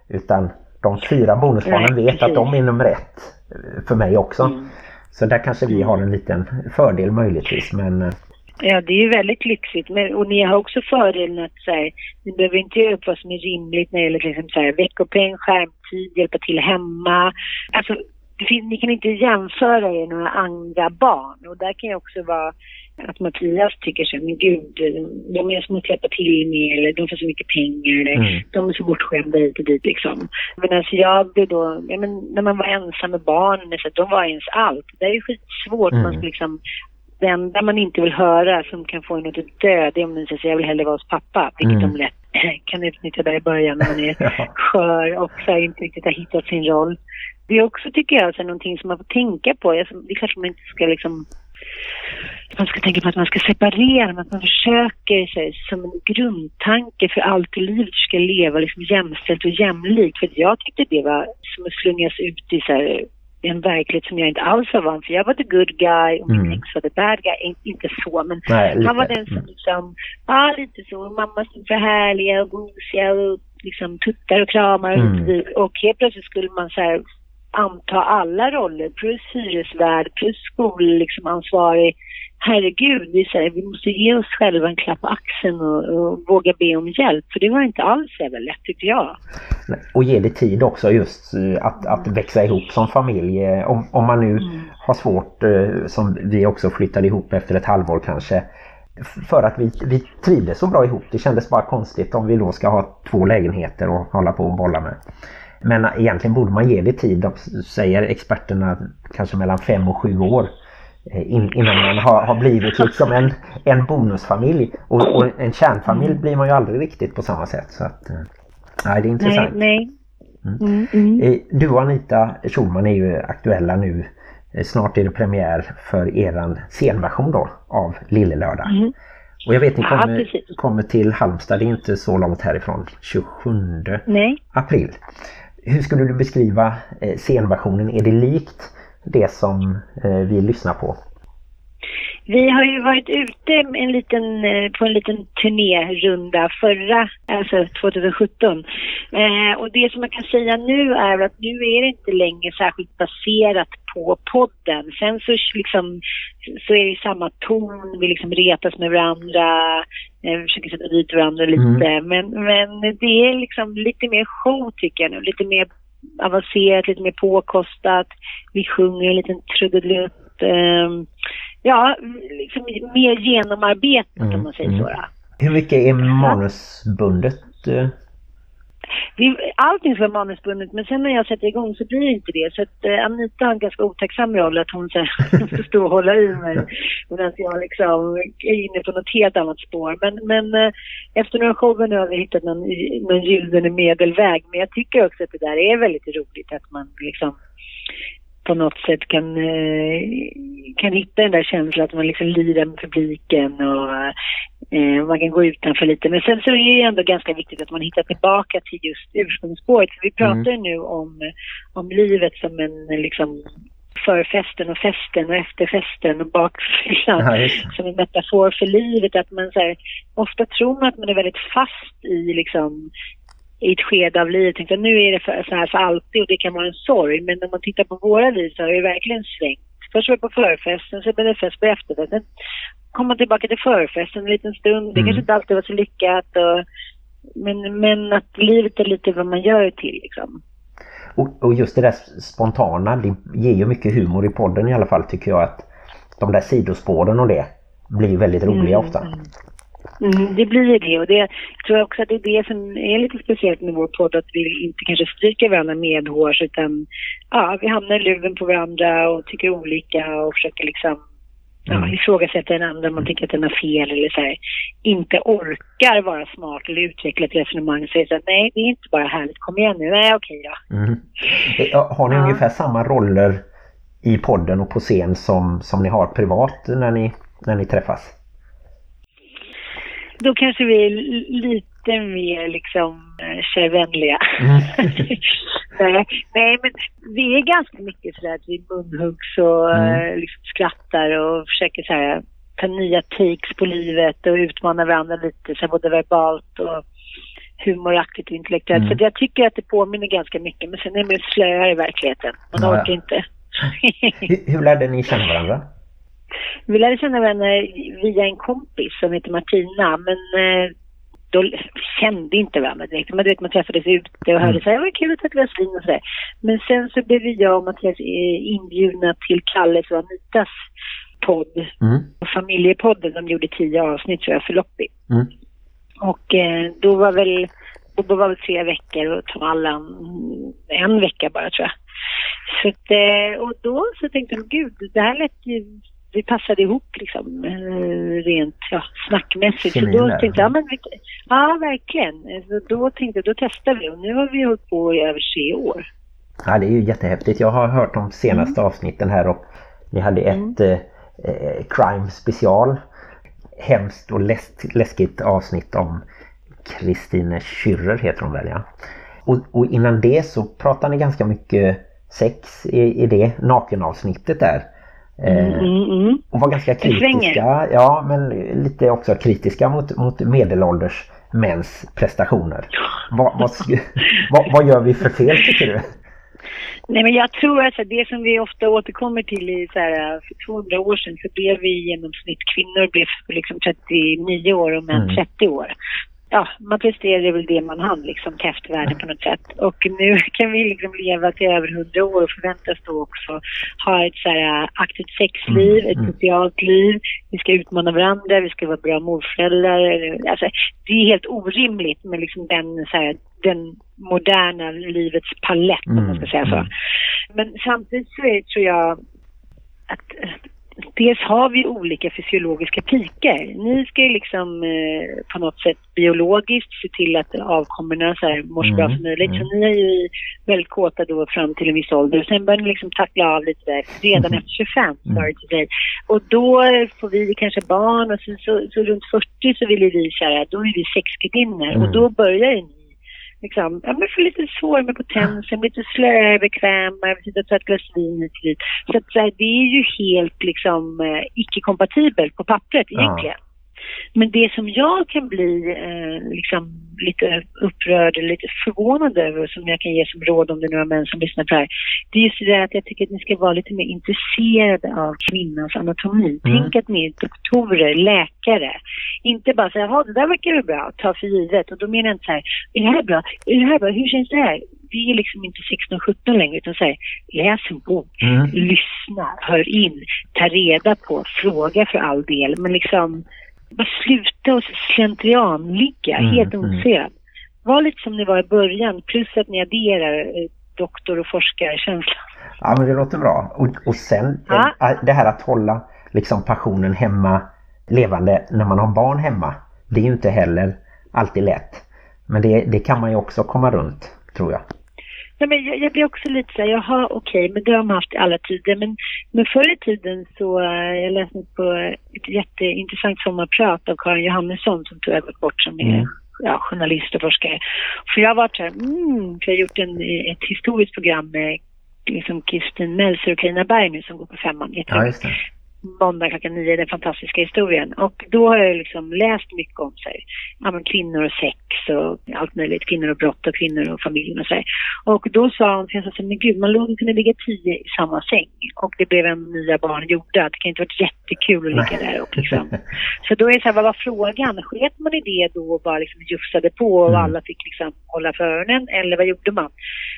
Utan de fyra bonusbarnen Nej, vet att de är nummer ett eh, för mig också. Mm. Så där kanske vi har en liten fördel möjligtvis. Men eh, Ja, det är ju väldigt lyxigt. Men, och ni har också fördelen att så här, ni behöver inte göra upp vad som är rimligt när det gäller exempel så här, veckopeng, skärmtid, hjälpa till hemma. Alltså, ni kan inte jämföra er med några andra barn. Och där kan ju också vara att Mattias tycker så men gud, de är som att släppa till mer, eller de får så mycket pengar, eller Mm. de är så bortskämda hit och dit liksom. Men alltså jag blev då, ja, men när man var ensam med barnen, så de var ens allt. Det är ju skitsvårt, Mm. man ska liksom det enda man inte vill höra som kan få en att dö, det är om den säger jag vill hellre vara hos pappa. Vilket Mm. de lätt kan utnyttja där i början när man är Ja. skör och så här inte riktigt har hittat sin roll. Det är också, tycker jag, så någonting som man får tänka på. Det är klart att man inte ska liksom man ska tänka på att man ska separera, att man försöker så här, som en grundtanke för allt i livet ska leva liksom jämställt och jämlikt. För jag tyckte det var som att slungas ut i så här, en verklighet som jag inte alls var van För jag var the good guy och min Mm. ex var the bad guy. In- Inte så, men Nej, han var den som Mm. liksom, ja lite så, mamma som för härliga och gosiga och liksom tuttar och kramar och Mm. och helt plötsligt skulle man så här anta alla roller, plus hyresvärd, plus skolansvarig. Liksom, ansvarig. Herregud, vi, säger, vi måste ge oss själva en klapp på axeln och, och våga be om hjälp. För det var inte alls jävla lätt tyckte jag. Och ge det tid också just eh, att, att växa ihop som familj. Eh, Om, om man nu har svårt, eh, som vi också flyttade ihop efter ett halvår kanske. För att vi, vi trivdes så bra ihop. Det kändes bara konstigt om vi då ska ha två lägenheter och hålla på och bolla med. Men egentligen borde man ge det tid, de säger experterna, kanske mellan fem och sju år. Eh, in- Innan man har, har blivit liksom en, en bonusfamilj. Och, och en kärnfamilj blir man ju aldrig riktigt på samma sätt. Så att, eh, nej, det är Nej, intressant. nej. Mm, mm. Eh, Du och Anita Schulman är ju aktuella nu. Snart är det premiär för eran scenversion då av Lillelördag. Mm. Och jag vet ni Ja, kommer, precis. kommer till Halmstad, det är inte så långt härifrån. 27 Nej. april. Hur skulle du beskriva scenversionen? Är det likt det som eh, vi lyssnar på? Vi har ju varit ute en liten, eh, på en liten turnérunda förra, alltså 2017. Eh, och det som man kan säga nu är att nu är det inte längre särskilt baserat på podden. Sen så liksom, så är det samma ton, vi liksom retas med varandra, eh, försöker sätta dit varandra lite. Men, men det är liksom lite mer show tycker jag nu, lite mer avancerat, lite mer påkostat. Vi sjunger en liten trudelutt. ehm, ja, liksom mer genomarbetat Mm, om man säger mm. så. Då. Hur mycket är manusbundet? Det, allting ska vara manusbundet men sen när jag sätter igång så blir det inte det. Så att eh, Anita har en ganska otacksam roll att hon får stå och hålla i mig medan jag liksom är inne på något helt annat spår. Men, men eh, efter några shower nu har vi hittat någon, någon gyllene medelväg. Men jag tycker också att det där är väldigt roligt att man liksom på något sätt kan, eh, kan hitta den där känslan att man liksom lirar med publiken och eh, man kan gå utanför lite. Men sen så är det ändå ganska viktigt att man hittar tillbaka till just ursprungsspåret. För vi pratar ju nu om, om livet som en liksom förfesten och festen och efterfesten och bakfyllan Ja, som en metafor för livet. Att man så här, ofta tror man att man är väldigt fast i liksom i ett skede av livet. Tänkte, nu är det för, så här för alltid och det kan vara en sorg. Men när man tittar på våra liv så har det verkligen svängt. Först var det på förfesten, så blev det fest på efterfesten. Kom man tillbaka till förfesten en liten stund. Det Mm. kanske inte alltid var så lyckat. Och, men, men att livet är lite vad man gör det till liksom. Och, och just det där spontana, det ger ju mycket humor i podden i alla fall tycker jag att de där sidospåren och det blir väldigt roliga Mm, ofta. Mm, det blir det och det jag tror också att det är det som är lite speciellt med vår podd att vi inte kanske stryker varandra medhårs utan ja, vi hamnar i luven på varandra och tycker olika och försöker liksom ja, Mm. ifrågasätta den andra om man tycker att den har fel eller så här, inte orkar vara smart eller utveckla ett resonemang och säger så här, nej det är inte bara härligt, kom igen nu, nej okej då. Mm. Har ni Ja. ungefär samma roller i podden och på scen som, som ni har privat när ni, när ni träffas? Då kanske vi är li- lite mer liksom eh, kärvänliga. Mm. nej, nej, men vi är ganska mycket sådär att vi munhuggs och Mm. eh, liksom skrattar och försöker så här, ta nya takes på livet och utmana varandra lite, så både verbalt och humoraktigt och intellektuellt. Mm. Så jag tycker att det påminner ganska mycket, men sen är man slöare i verkligheten. Man Ja, ja. orkar inte. Hur, hur lärde ni känna varandra? Vi lärde känna varandra via en kompis som heter Martina, men eh, då kände inte varandra direkt. Men du vet, man träffades ute och hörde Mm. så här, vad kul att ta ett glas vin och sådär. Men sen så blev jag och Mattias eh, inbjudna till Kalles och Anitas podd, Mm. familjepodden. De gjorde tio avsnitt tror jag för Loppi. Mm. Och eh, då var väl, då var väl tre veckor och Allan en vecka bara tror jag. Så att, eh, och då så tänkte jag, gud, det här lät ju, vi passade ihop liksom eh, rent ja, snackmässigt. Så då tänkte jag, ja, men vi, ja verkligen. Så då tänkte jag, då testar vi och nu har vi hållit på i över tre år. Ja, det är ju jättehäftigt. Jag har hört de senaste avsnitten här och ni hade ett eh, eh, crime special. Hemskt och läsk, läskigt avsnitt om Kristine Schürrer heter hon väl ja. Och, och innan det så pratade ni ganska mycket sex i, i det nakenavsnittet där. Eh, Mm, mm. och var ganska kritiska, ja men lite också kritiska mot, mot medelålders mäns prestationer. Vad, vad, vad, vad gör vi för fel tycker du? Nej men jag tror alltså det som vi ofta återkommer till i så här, för 200 år sedan så blev vi i genomsnitt kvinnor blev liksom 39 år och män Mm. 30 år. Ja, man presterade väl det man hann liksom till eftervärlden på något sätt. Och nu kan vi liksom leva till över 100 år och förväntas då också ha ett så här aktivt sexliv, Mm, ett mm. socialt liv. Vi ska utmana varandra, vi ska vara bra morföräldrar. Alltså, det är helt orimligt med liksom den, så här, den moderna livets palett om man ska säga så. Mm, Men samtidigt så är, tror jag att dels har vi olika fysiologiska pikar. Ni ska ju liksom eh, på något sätt biologiskt se till att avkommorna så här, mår så bra Mm, som möjligt. mm. Så ni är ju väldigt kåta då fram till en viss ålder. Sen börjar ni liksom tackla av lite där redan efter 25, sorry to say. Och då får vi kanske barn och sen så, så runt 40 så vill vi kära, då är vi sexgudinnor Mm. och då börjar ju ni liksom, ja men få lite svår med potensen, lite slöare, bekvämare, vi sitter och tar ett glas vin hit och dit. Så att så här, det är ju helt liksom eh, icke-kompatibelt på pappret egentligen. Men det som jag kan bli eh, liksom lite upprörd eller lite förvånad över och som jag kan ge som råd om det är några män som lyssnar på det här. Det är just det där att jag tycker att ni ska vara lite mer intresserade av kvinnans anatomi. Mm. Tänk att ni är doktorer, läkare. Inte bara säga, jaha det där verkar ju bra, ta för givet. Och då menar jag inte så här, är det här bra? Är det här bra? Hur känns det här? Vi är liksom inte 16-17 längre utan här, läs en bok, Mm. lyssna, hör in, ta reda på, fråga för all del. Men liksom, bara sluta och slentrianligga, Mm, helt mm. ointresserad. Var lite som ni var i början, plus att ni adderar eh, doktor och forskarkänslan. Ja men det låter bra. Och, och sen Ja. eh, det här att hålla liksom passionen hemma levande när man har barn hemma. Det är ju inte heller alltid lätt. Men det, det kan man ju också komma runt tror jag. Nej, men jag, jag blir också lite så här, jaha okej, men det har man haft i alla tider. Men, men förr i tiden så, eh, jag läste på ett jätteintressant sommarprat av Karin Johannesson som tyvärr gått bort som är Mm. ja, journalist och forskare. För jag har varit så här, mm, för jag har gjort en, ett historiskt program med liksom Kristin Melser och Carina Berg nu som går på femman. Ja, just det måndag klockan nio, den fantastiska historien. Och då har jag liksom läst mycket om sig. Ja, kvinnor och sex och allt möjligt. Kvinnor och brott och kvinnor och familjen och så. Och då sa hon till mig, men gud, man låg kunna ligga tio i samma säng. Och det blev en nya barn gjorda. Det kan inte varit jättekul att ligga där och liksom. Så då är det så här, vad var frågan? Sket man i det då och bara liksom jufsade på och mm. alla fick liksom hålla för öronen? Eller vad gjorde man?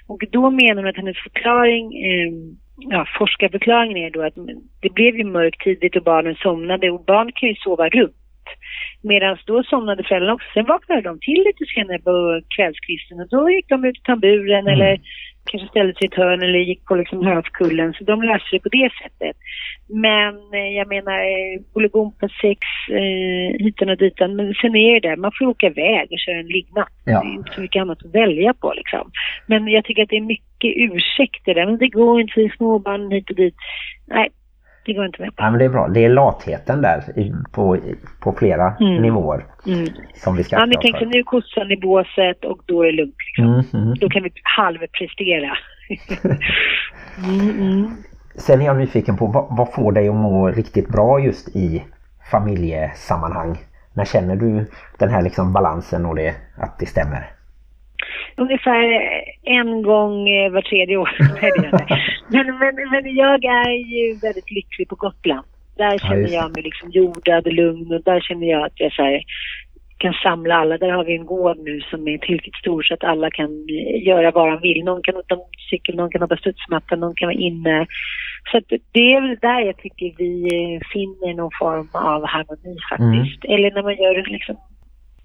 Och då menar hon att hennes förklaring eh, ja, forskarförklaringen är då att det blev ju mörkt tidigt och barnen somnade och barn kan ju sova runt. Medan då somnade föräldrarna också. Sen vaknade de till lite senare på kvällskvisten och då gick de ut i tamburen mm. eller kanske ställde sig i ett hörn eller gick på liksom höfkullen. Så de löste det på det sättet. Men eh, jag menar, eh, Bolibompa 6, eh, hitan och ditan. Men sen är det där, man får åka iväg och köra en liggnatt. Ja. Det är inte så mycket annat att välja på liksom. Men jag tycker att det är mycket ursäkter där. Men det går inte för småbarn hit och dit. Nej, det går inte med på. Ja, men det är bra. Det är latheten där på, på flera mm. nivåer mm. som vi ska Ja, men tänk så nu kossan i båset och då är det lugnt. Liksom. Mm, då kan vi halvprestera. mm, mm. Sen är jag nyfiken på vad, vad får dig att må riktigt bra just i familjesammanhang? När känner du den här liksom balansen och det, att det stämmer? Ungefär en gång eh, var tredje år. men, men, men jag är ju väldigt lycklig på Gotland. Där känner ja, jag mig liksom jordad, lugn och där känner jag att jag så här, kan samla alla. Där har vi en gård nu som är tillräckligt stor så att alla kan eh, göra vad de vill. Någon kan åka cykel, någon kan hoppa studsmatta, någon kan vara inne. Så det är väl där jag tycker vi eh, finner någon form av harmoni faktiskt. Mm. Eller när man gör liksom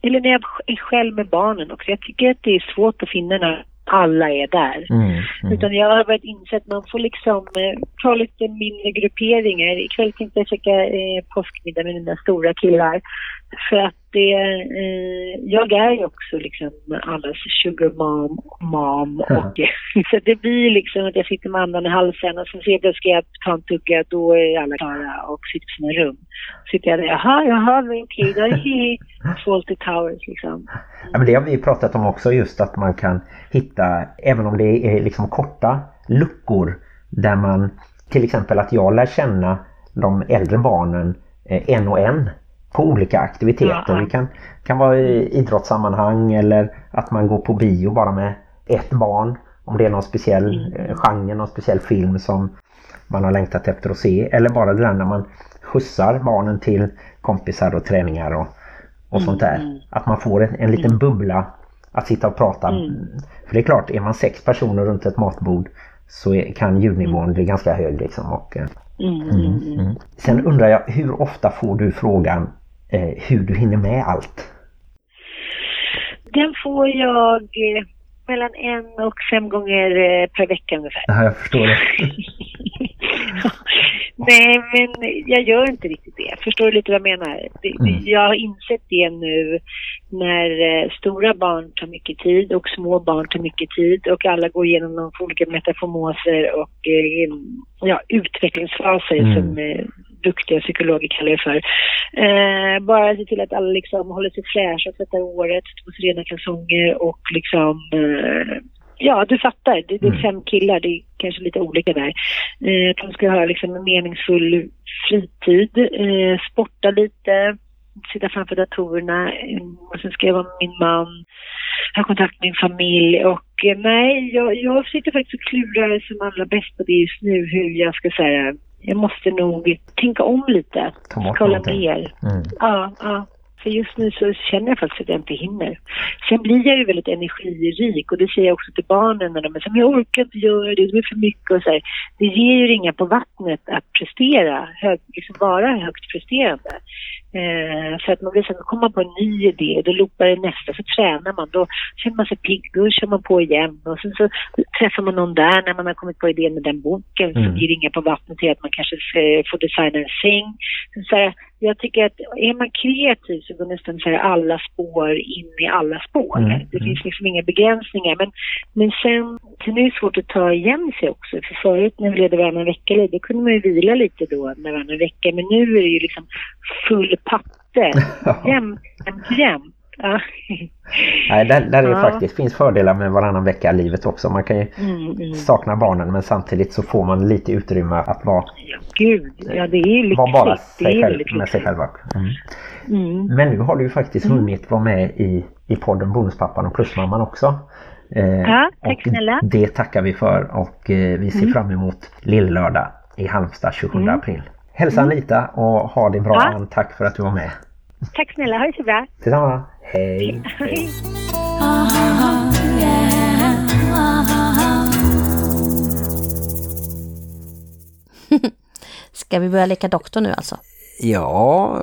eller när jag är själv med barnen också. Jag tycker att det är svårt att finna när alla är där. Mm, mm. Utan jag har börjat inse att man får liksom eh, ta lite mindre grupperingar. Ikväll tänkte jag käka eh, påskmiddag med mina stora killar. För att det, eh, jag är ju också liksom allas sugar mom, mom och så det blir liksom att jag sitter med andan i halsen och sen ser jag ska jag ta en tugga, då är alla klara och sitter på sina rum. Sitter jag där, jaha, jaha, okej, då är Fawlty Towers liksom. Ja, men det har vi pratat om också just att man kan hitta, även om det är liksom korta luckor där man, till exempel att jag lär känna de äldre barnen eh, en och en på olika aktiviteter. Ja. Det kan, kan vara i idrottssammanhang eller att man går på bio bara med ett barn. Om det är någon speciell mm. genre, någon speciell film som man har längtat efter att se. Eller bara det där när man skjutsar barnen till kompisar och träningar och, och mm. sånt där. Mm. Att man får en, en liten mm. bubbla att sitta och prata. Mm. För det är klart, är man sex personer runt ett matbord så är, kan ljudnivån mm. bli ganska hög liksom. Och, eh, mm. Sen undrar jag, hur ofta får du frågan hur du hinner med allt? Den får jag eh, mellan en och fem gånger eh, per vecka ungefär. Ja, jag förstår det. Nej, men jag gör inte riktigt det. Förstår du lite vad jag menar? Mm. Jag har insett det nu när eh, stora barn tar mycket tid och små barn tar mycket tid och alla går igenom någon olika metaformoser och eh, ja, utvecklingsfaser mm. som eh, duktiga psykologer kallar det för. Eh, bara se till att alla liksom håller sig fräscha, tvättar året, två rena kalsonger och liksom eh, Ja, du fattar. Det, det är mm. fem killar, det är kanske lite olika där. Eh, de ska ha liksom en meningsfull fritid, eh, sporta lite, sitta framför datorerna och sen ska jag vara med min man, ha kontakt med min familj och eh, nej, jag, jag sitter faktiskt och klurar som allra bäst på det just nu hur jag ska säga jag måste nog tänka om lite. Kolla mer. Mm. Ja, ja. För just nu så känner jag faktiskt att jag inte hinner. Sen blir jag ju väldigt energirik och det säger jag också till barnen när de är så jag orkar inte göra det, det blir för mycket och så här. Det ger ju ringa på vattnet att prestera, hög, liksom vara högt presterande. Eh, för att man vill sen komma på en ny idé, då loopar det nästa, så tränar man, då känner man sig pigg, då kör man på igen och sen så träffar man någon där när man har kommit på idén med den boken mm. som ger ringa på vattnet till att man kanske får designa en säng. Så här, jag tycker att är man kreativ så går nästan så här alla spår in i alla spår. Mm. Det finns mm. liksom inga begränsningar. Men, men sen, sen är det svårt att ta igen sig också. För förut när vi levde varannan vecka, då kunde man ju vila lite då varannan vecka. Men nu är det ju liksom full patte. Jämt, jämt, jämt. Ja. Nej, där, där är Ja. faktiskt finns fördelar med varannan vecka i livet också. Man kan ju Mm, mm. sakna barnen men samtidigt så får man lite utrymme att vara, Ja, gud. Ja, det är ju vara bara sig är själv, med sig själva. Mm. Mm. Men nu har du ju faktiskt hunnit vara med i, i podden Bonuspappan och Plusmamman också. Eh, Ja, tack snälla. Det tackar vi för och eh, vi ser fram emot Lillördag i Halmstad 27 april. Hälsa Anita och ha det bra Ja. Tack för att du var med. Tack snälla, ha det så bra. Detsamma. Hej. Hej. Ska vi börja leka doktor nu alltså? Ja,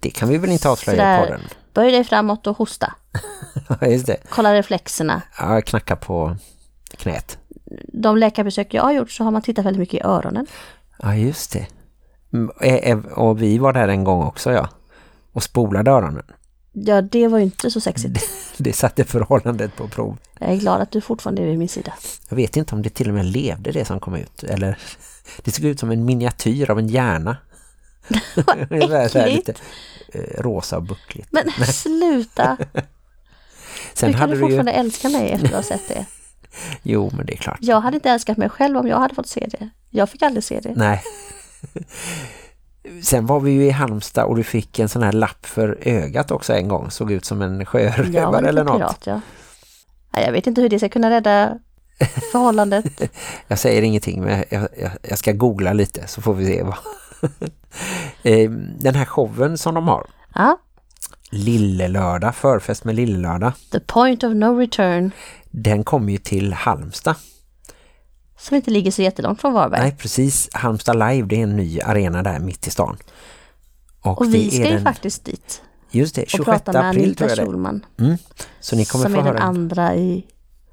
det kan vi väl inte avslöja i podden. böj dig framåt och hosta. Just det. Kolla reflexerna. Ja, knacka på knät. De läkarbesök jag har gjort så har man tittat väldigt mycket i öronen. Ja, just det. Mm, eh, eh, Och vi var där en gång också, ja. Och spolade öronen. Ja, det var ju inte så sexigt. Det satte förhållandet på prov. Jag är glad att du fortfarande är vid min sida. Jag vet inte om det till och med levde det som kom ut. Eller det såg ut som en miniatyr av en hjärna. Äckligt. lite eh, rosa och buckligt. Men sluta! Sen Hur kan hade du du ju... fortfarande älska mig efter att ha sett det? Jo, men det är klart. Jag hade inte älskat mig själv om jag hade fått se det. Jag fick aldrig se det. Nej. Sen var vi ju i Halmstad och du fick en sån här lapp för ögat också en gång. Såg ut som en sjörövare eller lite något. pirat, ja. Jag vet inte hur det ska kunna rädda förhållandet. Jag säger ingenting men jag, jag, jag ska googla lite så får vi se vad. Eh, Den här showen som de har. Ja, Lillelördag, förfest med Lillelördag. The Point of No Return. Den kommer ju till Halmstad. Som inte ligger så jättelångt från Varberg. Nej, precis. Halmstad Live, det är en ny arena där mitt i stan. Och det vi ska ju den- faktiskt dit Just det, och 26 prata med april tror Anita jag det. Schulman. Mm. Så ni kommer Som få är den höra. andra i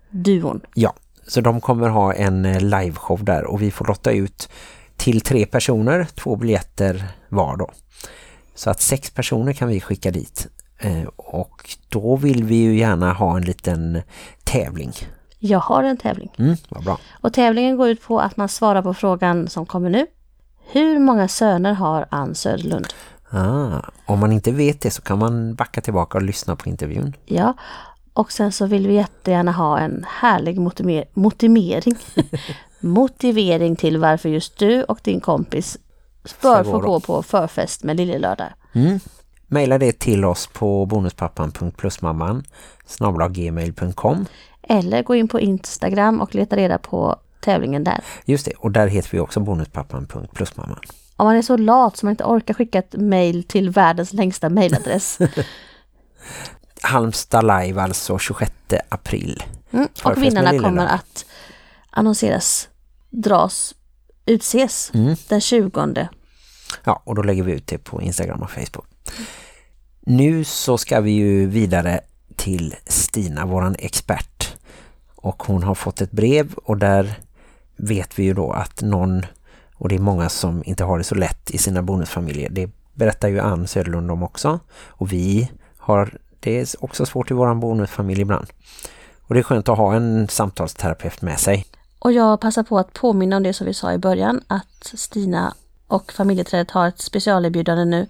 duon. Ja, så de kommer ha en eh, liveshow där och vi får lotta ut till tre personer, två biljetter var då. Så att sex personer kan vi skicka dit. Eh, Och då vill vi ju gärna ha en liten tävling. Jag har en tävling. Mm, vad bra. Och tävlingen går ut på att man svarar på frågan som kommer nu. Hur många söner har Ann Söderlund? Ah, om man inte vet det så kan man backa tillbaka och lyssna på intervjun. Ja, och sen så vill vi jättegärna ha en härlig motiver motivering. motivering till varför just du och din kompis bör få gå på förfest med Lillelördag. Mm. Maila det till oss på bonuspappan.plusmamman gmail.com Eller gå in på Instagram och leta reda på tävlingen där. Just det, och där heter vi också bonuspappan.plusmamman. Om man är så lat som man inte orkar skicka ett mail till världens längsta mailadress. Halmstad live alltså 26 april. Mm. Och vinnarna kommer att annonseras, dras, utses Mm. den 20. Ja, och då lägger vi ut det på Instagram och Facebook. Nu så ska vi ju vidare till Stina, våran expert. Och hon har fått ett brev och där vet vi ju då att någon, och det är många som inte har det så lätt i sina bonusfamiljer. Det berättar ju Ann Söderlund om också. Och vi har det är också svårt i våran bonusfamilj ibland. Och det är skönt att ha en samtalsterapeut med sig. Och jag passar på att påminna om det som vi sa i början, att Stina och familjeträdet har ett specialerbjudande nu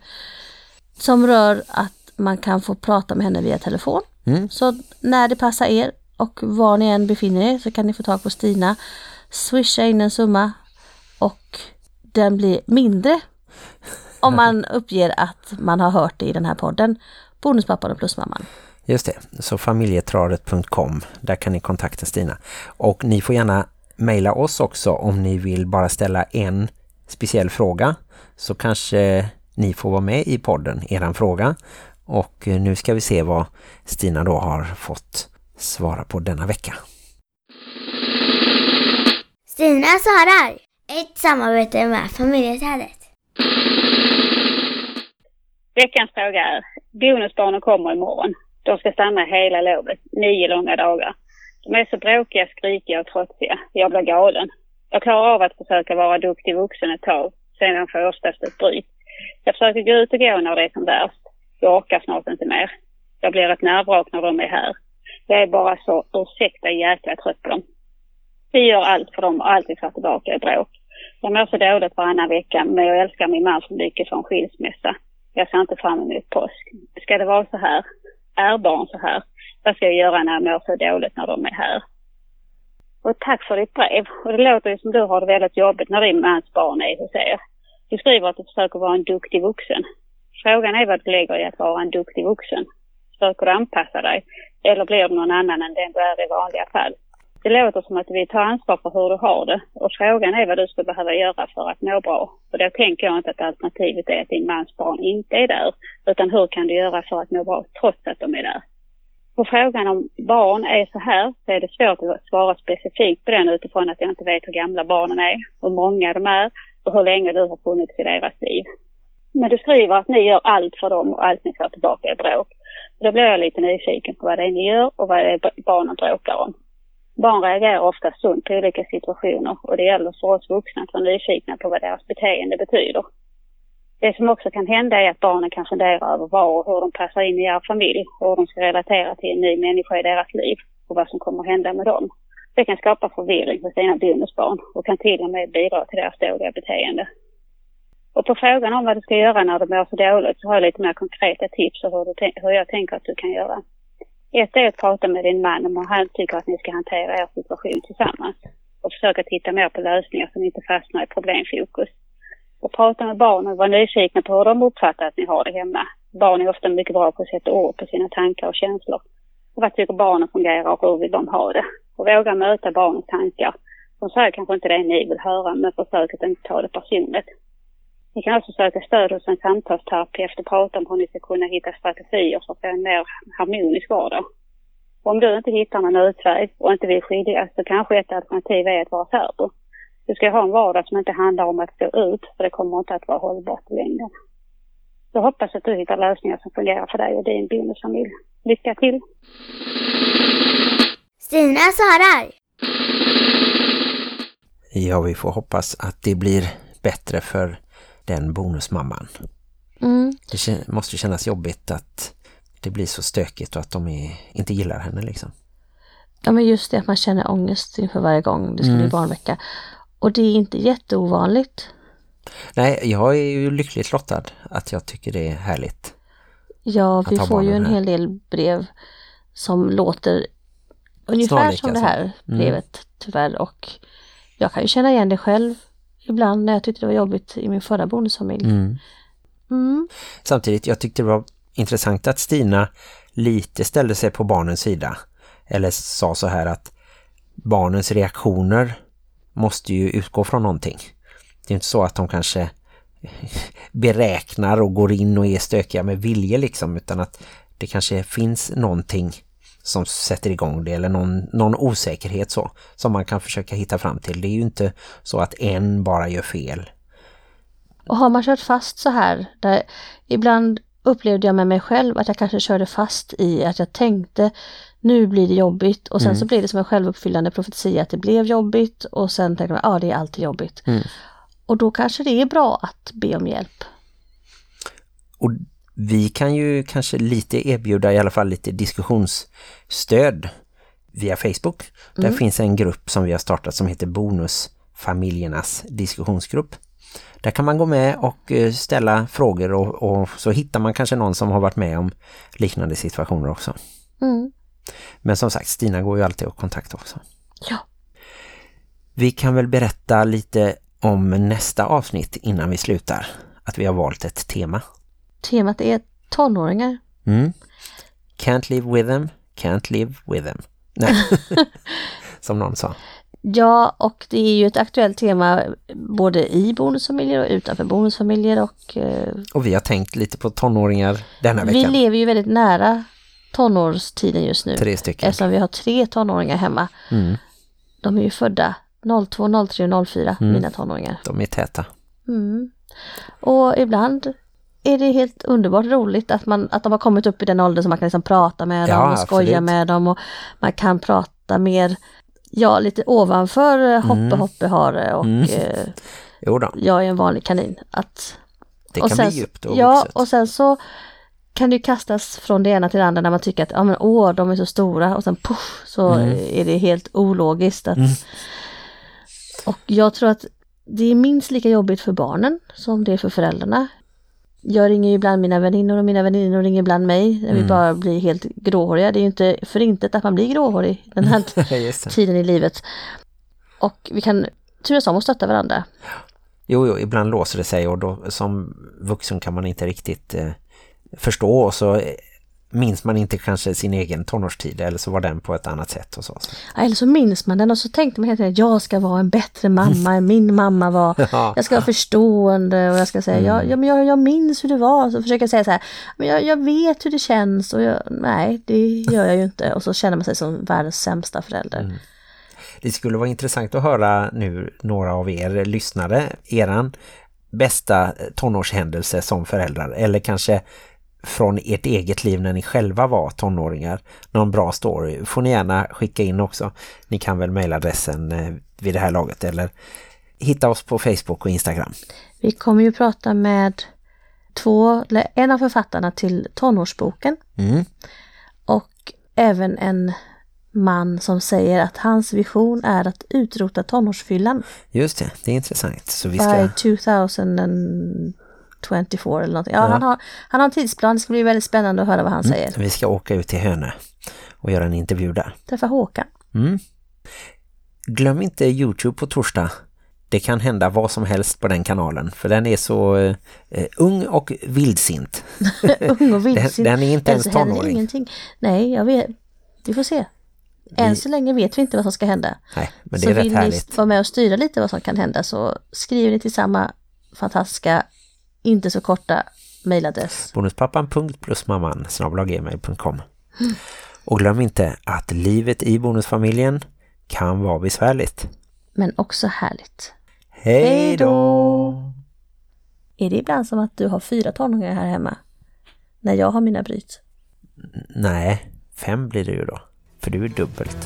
som rör att man kan få prata med henne via telefon. Mm. Så när det passar er och var ni än befinner er så kan ni få tag på Stina, swisha in en summa och den blir mindre om man uppger att man har hört det i den här podden. Bonuspappan och plusmamman. Just det, så familjetradet.com, där kan ni kontakta Stina. Och ni får gärna mejla oss också om ni vill bara ställa en speciell fråga. Så kanske ni får vara med i podden, eran fråga. Och nu ska vi se vad Stina då har fått svara på denna vecka. Stina svarar. Ett samarbete med familjeträdet. Veckans fråga är, bonusbarnen kommer imorgon. De ska stanna hela lovet, nio långa dagar. De är så bråkiga, skrikiga och trotsiga. Jag blir galen. Jag klarar av att försöka vara duktig vuxen ett tag, sedan får oftast ett bryt. Jag försöker gå ut och gå när det är som värst. Jag orkar snart inte mer. Jag blir ett nervrak när de är här. Jag är bara så, ursäkta jäkla trött på dem. Vi gör allt för dem och alltid får tillbaka i bråk. Jag mår så dåligt varannan vecka, men jag älskar min man så mycket för en skilsmässa. Jag ser inte fram emot påsk. Ska det vara så här? är barn så här? Vad ska jag göra när jag mår så dåligt när de är här? Och tack för ditt brev. Och det låter ju som du har det väldigt jobbigt när din mans barn är hos er. Du skriver att du försöker vara en duktig vuxen. Frågan är vad du lägger i att vara en duktig vuxen. Försöker du anpassa dig? Eller blir du någon annan än den du är i vanliga fall? Det låter som att du vill ta ansvar för hur du har det och frågan är vad du skulle behöva göra för att må bra. Och då tänker jag inte att alternativet är att din mans barn inte är där, utan hur kan du göra för att må bra trots att de är där? På frågan om barn är så här så är det svårt att svara specifikt på den utifrån att jag inte vet hur gamla barnen är, hur många de är och hur länge du har funnits i deras liv. Men du skriver att ni gör allt för dem och allt ni får tillbaka är bråk. Då blir jag lite nyfiken på vad det är ni gör och vad det är barnen bråkar om. Barn reagerar ofta sunt på olika situationer och det gäller för oss vuxna att vara nyfikna på vad deras beteende betyder. Det som också kan hända är att barnen kan fundera över var och hur de passar in i er familj och hur de ska relatera till en ny människa i deras liv och vad som kommer hända med dem. Det kan skapa förvirring hos dina bonusbarn och kan till och med bidra till deras dåliga beteende. Och på frågan om vad du ska göra när du mår så dåligt så har jag lite mer konkreta tips och hur, du, hur jag tänker att du kan göra. Ett är att prata med din man om hur han tycker att ni ska hantera er situation tillsammans och försöka titta mer på lösningar som inte fastnar i problemfokus. Och prata med barnen och vara nyfikna på hur de uppfattar att ni har det hemma. Barn är ofta mycket bra på att sätta ord på sina tankar och känslor. Och vad tycker barnen fungerar och hur vill de ha det? Och våga möta barnens tankar. De säger kanske inte det ni vill höra men försök att inte ta det personligt. Ni kan också söka stöd hos en samtalsterapeut och prata om hur ni ska kunna hitta strategier för att få en mer harmonisk vardag. Och om du inte hittar någon utväg och inte vill skiljas så kanske ett alternativ är att vara särbo. Du ska ha en vardag som inte handlar om att stå ut för det kommer inte att vara hållbart i längden. Jag hoppas att du hittar lösningar som fungerar för dig och din bonusfamilj. Lycka till! Stina svarar. Ja, vi får hoppas att det blir bättre för den bonusmamman. Mm. Det måste kännas jobbigt att det blir så stökigt och att de är, inte gillar henne liksom. Ja men just det att man känner ångest inför varje gång det ska bli Mm. barnvecka. Och det är inte jätteovanligt. Nej, jag är ju lyckligt lottad att jag tycker det är härligt. Ja, vi får ju en här. hel del brev som låter ungefär Snarlika som det så. här Mm. brevet tyvärr. Och jag kan ju känna igen det själv ibland när jag tyckte det var jobbigt i min förra bonusfamilj. Mm. Mm. Samtidigt, jag tyckte det var intressant att Stina lite ställde sig på barnens sida. Eller sa så här att barnens reaktioner måste ju utgå från någonting. Det är inte så att de kanske beräknar och går in och är stökiga med vilje liksom utan att det kanske finns någonting som sätter igång det eller någon, någon osäkerhet så som man kan försöka hitta fram till. Det är ju inte så att en bara gör fel. Och har man kört fast så här, där ibland upplevde jag med mig själv att jag kanske körde fast i att jag tänkte nu blir det jobbigt och sen Mm. så blir det som en självuppfyllande profetia att det blev jobbigt och sen tänkte man ja ah, det är alltid jobbigt. Mm. Och då kanske det är bra att be om hjälp. Och vi kan ju kanske lite erbjuda i alla fall lite diskussionsstöd via Facebook. Där finns en grupp som vi har startat som heter Bonusfamiljernas diskussionsgrupp. Där kan man gå med och eh, ställa frågor och, och så hittar man kanske någon som har varit med om liknande situationer också. Mm. Men som sagt, Stina går ju alltid att kontakta också. Ja. Vi kan väl berätta lite om nästa avsnitt innan vi slutar. Att vi har valt ett tema. Temat är tonåringar. Mm. Can't live with them, can't live with them. Nej, som någon sa. Ja, och det är ju ett aktuellt tema både i bonusfamiljer och utanför bonusfamiljer och eh, Och vi har tänkt lite på tonåringar denna vi veckan. lever ju väldigt nära tonårstiden just nu. Tre stycken. Eftersom vi har tre tonåringar hemma. Mm. De är ju födda 02, 03 och 04, Mm. mina tonåringar. De är täta. Mm. Och ibland är det helt underbart roligt att, man, att de har kommit upp i den åldern som man kan liksom prata med Ja, dem och skoja absolut. med dem och man kan prata mer, ja lite ovanför eh, hoppe Mm. hoppe hare och Mm. eh, jag är en vanlig kanin. Att, det och kan sen, bli djupt och Ja, vuxet. och sen så kan det kastas från det ena till det andra när man tycker att ja, men, åh, de är så stora och sen puff, så Mm. är det helt ologiskt. Att, Mm. Och jag tror att det är minst lika jobbigt för barnen som det är för föräldrarna. Jag ringer ibland mina väninnor och mina väninnor ringer ibland mig när vi Mm. bara blir helt gråhåriga. Det är ju inte för intet att man blir gråhårig den här tiden i livet. Och vi kan turas om och stötta varandra. Jo, jo, ibland låser det sig och då, som vuxen kan man inte riktigt eh, förstå och så minns man inte kanske sin egen tonårstid eller så var den på ett annat sätt och så. Ja, Eller så minns man den och så tänkte man helt enkelt jag ska vara en bättre mamma än min mamma var. Ja. Jag ska vara förstående och jag ska säga ja, ja, men jag, jag minns hur det var. Så försöker jag säga så här, men jag, jag vet hur det känns och jag, nej det gör jag ju inte. Och så känner man sig som världens sämsta förälder. Det skulle vara intressant att höra nu några av er lyssnare, eran bästa tonårshändelse som föräldrar eller kanske från ert eget liv när ni själva var tonåringar. Någon bra story får ni gärna skicka in också. Ni kan väl mejladressen eh, vid det här laget eller hitta oss på Facebook och Instagram. Vi kommer ju prata med två, en av författarna till tonårsboken mm. och även en man som säger att hans vision är att utrota tonårsfyllan. Just det, det är intressant. Så vi ska... By 2000 24 eller någonting. Ja, ja. Han, har, han har en tidsplan, det ska bli väldigt spännande att höra vad han mm. säger. Vi ska åka ut till Hönö och göra en intervju där. Träffa Håkan. Mm. Glöm inte Youtube på torsdag. Det kan hända vad som helst på den kanalen. För den är så eh, eh ung och vildsint. ung och vildsint. Den, den är inte ens tonåring. Ingenting. Nej, jag vet. Vi får se. Än så länge vet vi inte vad som ska hända. Nej, men det så är rätt härligt. Så vill ni vara med och styra lite vad som kan hända så skriver ni till samma fantastiska inte så korta mejladress. Bonuspappan.plusmamman snabelaggmail.com Och glöm inte att livet i bonusfamiljen kan vara besvärligt. Men också härligt. Hej då! Är det ibland som att du har fyra tonåringar här hemma? När jag har mina bryt. Nej, fem blir det ju då. För du är dubbelt.